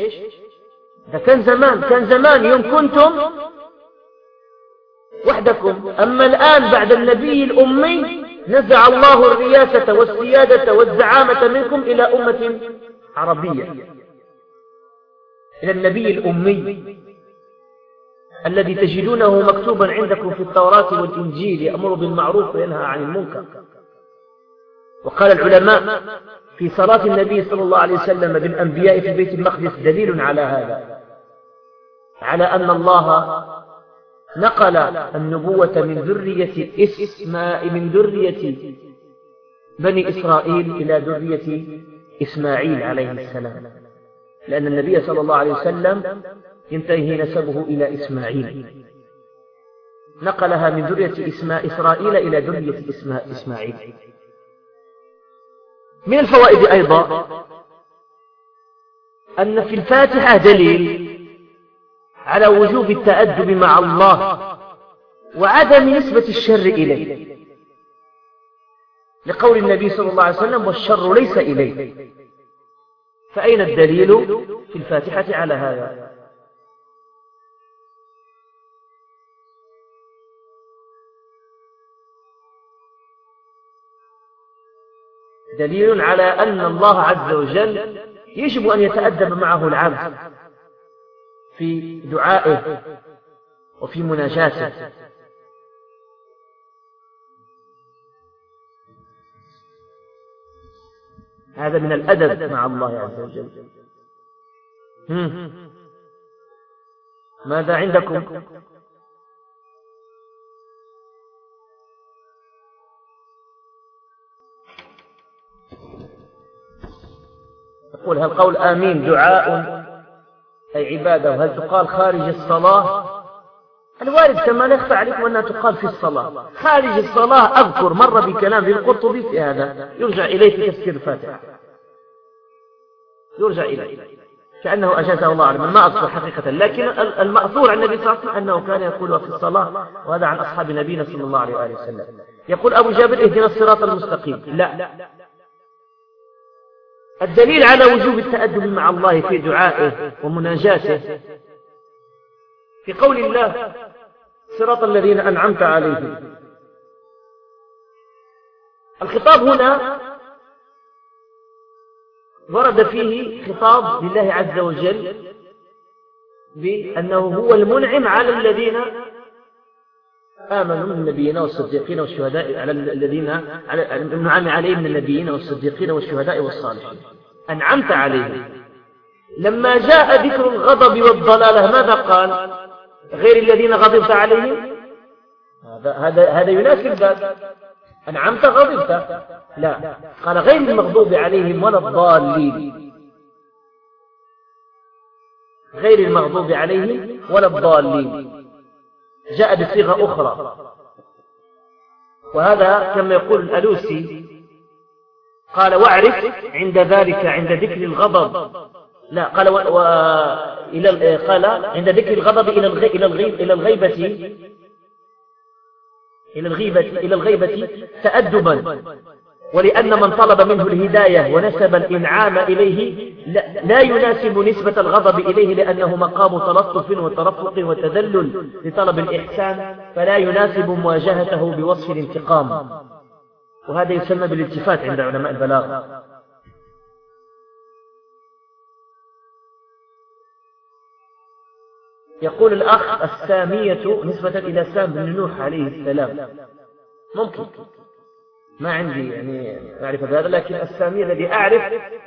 ده كان زمان كان زمان. يوم كنتم وحدكم. أما الآن بعد النبي الأمي نزع الله الرياسة والسيادة والزعامة منكم إلى أمة عربية. إلى النبي الأمي الذي تجدونه مكتوبا عندكم في التوراة والإنجيل يأمر بالمعروف وينهى عن المنكر. وقال العلماء في صلاة النبي صلى الله عليه وسلم بالأنبياء في بيت المقدس دليل على هذا على أن الله نقل النبوة من ذرية إسماء من ذرية بني إسرائيل إلى ذرية إسماعيل عليه السلام. لأن النبي صلى الله عليه وسلم ينتهي نسبه إلى إسماعيل. نقلها من ذرية إسرائيل إلى ذرية إسماعيل. من الفوائد أيضا أن في الفاتحة دليل على وجوب التأدب مع الله وعدم نسبة الشر إليه. لقول النبي صلى الله عليه وسلم والشر ليس إليه. فأين الدليل في الفاتحة على هذا؟ دليل على أن الله عز وجل يجب أن يتأدب معه العبد في دعائه وفي مناجاته. هذا من الأدب مع الله عز وجل. ماذا عندكم؟ يقول هل قول آمين دعاء؟ أي عبادة؟ وهل تقال خارج الصلاة؟ الوارد كما لا يخفى عليكم أنها تقال في الصلاة. خارج الصلاة أذكر مر بكلام في القرطبي في هذا. يرجع إليه في تفسير الفاتحة. يرجع إليه. كأنه أجازه الله أعلم ما أذكر حقيقة. لكن المأثور عن النبي صلى الله عليه وسلم أنه كان يقول في الصلاة وهذا عن أصحاب نبينا صلى الله عليه وآله وسلم. يقول أبو جابر اهدنا الصراط المستقيم. لا. الدليل على وجوب التأدب مع الله في دعائه ومناجاته في قول الله صراط الذين أنعمت عليهم. الخطاب هنا ورد فيه خطاب لله عز وجل بأنه هو المنعم على الذين آمنوا من النبيين والصديقين والشهداء على الذين على النعم عليهم من النبيين والصديقين والشهداء والصالحين. أنعمت عليهم. لما جاء ذكر الغضب والضلالة ماذا قال؟ غير الذين غضبت عليهم. هذا هذا هذا يناسب ذلك أنعمت غضبت. لا. قال غير المغضوب عليهم ولا الضالين. غير المغضوب عليهم ولا الضالين. جاء بصيغة أخرى. وهذا كما يقول الألوسي قال واعرف عند ذلك عند ذكر الغضب. لا قال و... و... إلى قال عند ذكر الغضب إلى الغي... إلى الغيب إلى الغيبة إلى الغيبة إلى الغيبة تأدبا. ولأن من طلب منه الهداية ونسب الإنعام إليه لا, لا يناسب نسبة الغضب إليه لأنه مقام تلطف وترفق وتذلل لطلب الإحسان فلا يناسب مواجهته بوصف الانتقام. وهذا يسمى بالالتفات عند علماء البلاغة. يقول الأخ السامية نسبة إلى سام بن نوح عليه السلام. ممكن. ما عندي يعني معرفة بهذا لكن السامية الذي أعرف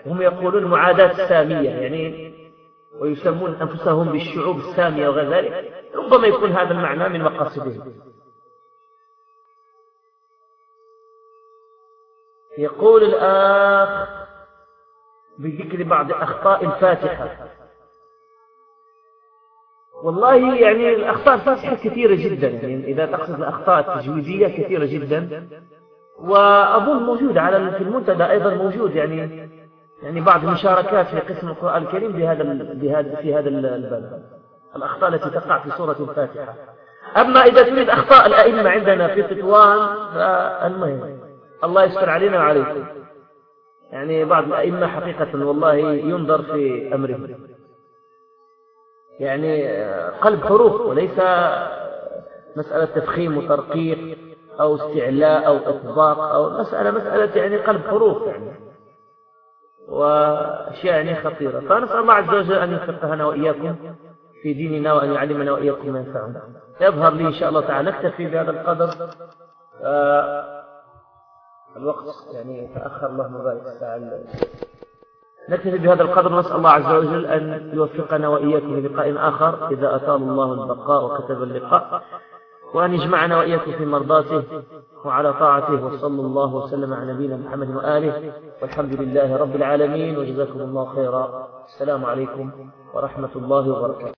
هم يقولون معاداة السامية يعني ويسمون أنفسهم بالشعوب السامية وغير ذلك. ربما يكون هذا المعنى من مقاصدهم. يقول الآخ بذكر بعض أخطاء الفاتحة. والله يعني الأخطاء الفاتحة كثيرة جدا. يعني إذا تقصد الأخطاء التجويدية كثيرة جدا. وأظن موجود على في المنتدى أيضا موجود. يعني يعني بعض المشاركات في قسم القرآن الكريم بهذا بهذا في هذا الباب. الأخطاء التي تقع في سورة الفاتحة. أما إذا تريد أخطاء الأئمة عندنا في تطوان فالمهم الله يستر علينا وعليكم. يعني بعض الأئمة حقيقة والله ينظر في أمرهم. يعني قلب حروف وليس مسألة تفخيم وترقيق أو استعلاء أو إطباق أو مسألة مسألة يعني قلب حروف يعني وأشياء يعني خطيرة. فنسأل الله عز وجل أن يفقهنا وإياكم في ديننا وأن يعلمنا وإياكم ما ينفعنا. يظهر لي إن شاء الله تعالى نكتفي بهذا القدر. آه، الوقت يعني تأخر. اللهم بارك تعالى نكتفي بهذا القدر نسأل الله عز وجل أن يوفقنا وإياكم للقاء آخر إذا أطال الله البقاء وكتب اللقاء وأن يجمعنا وإياكم في مرضاته وعلى طاعته وصلى الله وسلم على نبينا محمد وآله والحمد لله رب العالمين وجزاكم الله خيرا. السلام عليكم ورحمة الله وبركاته.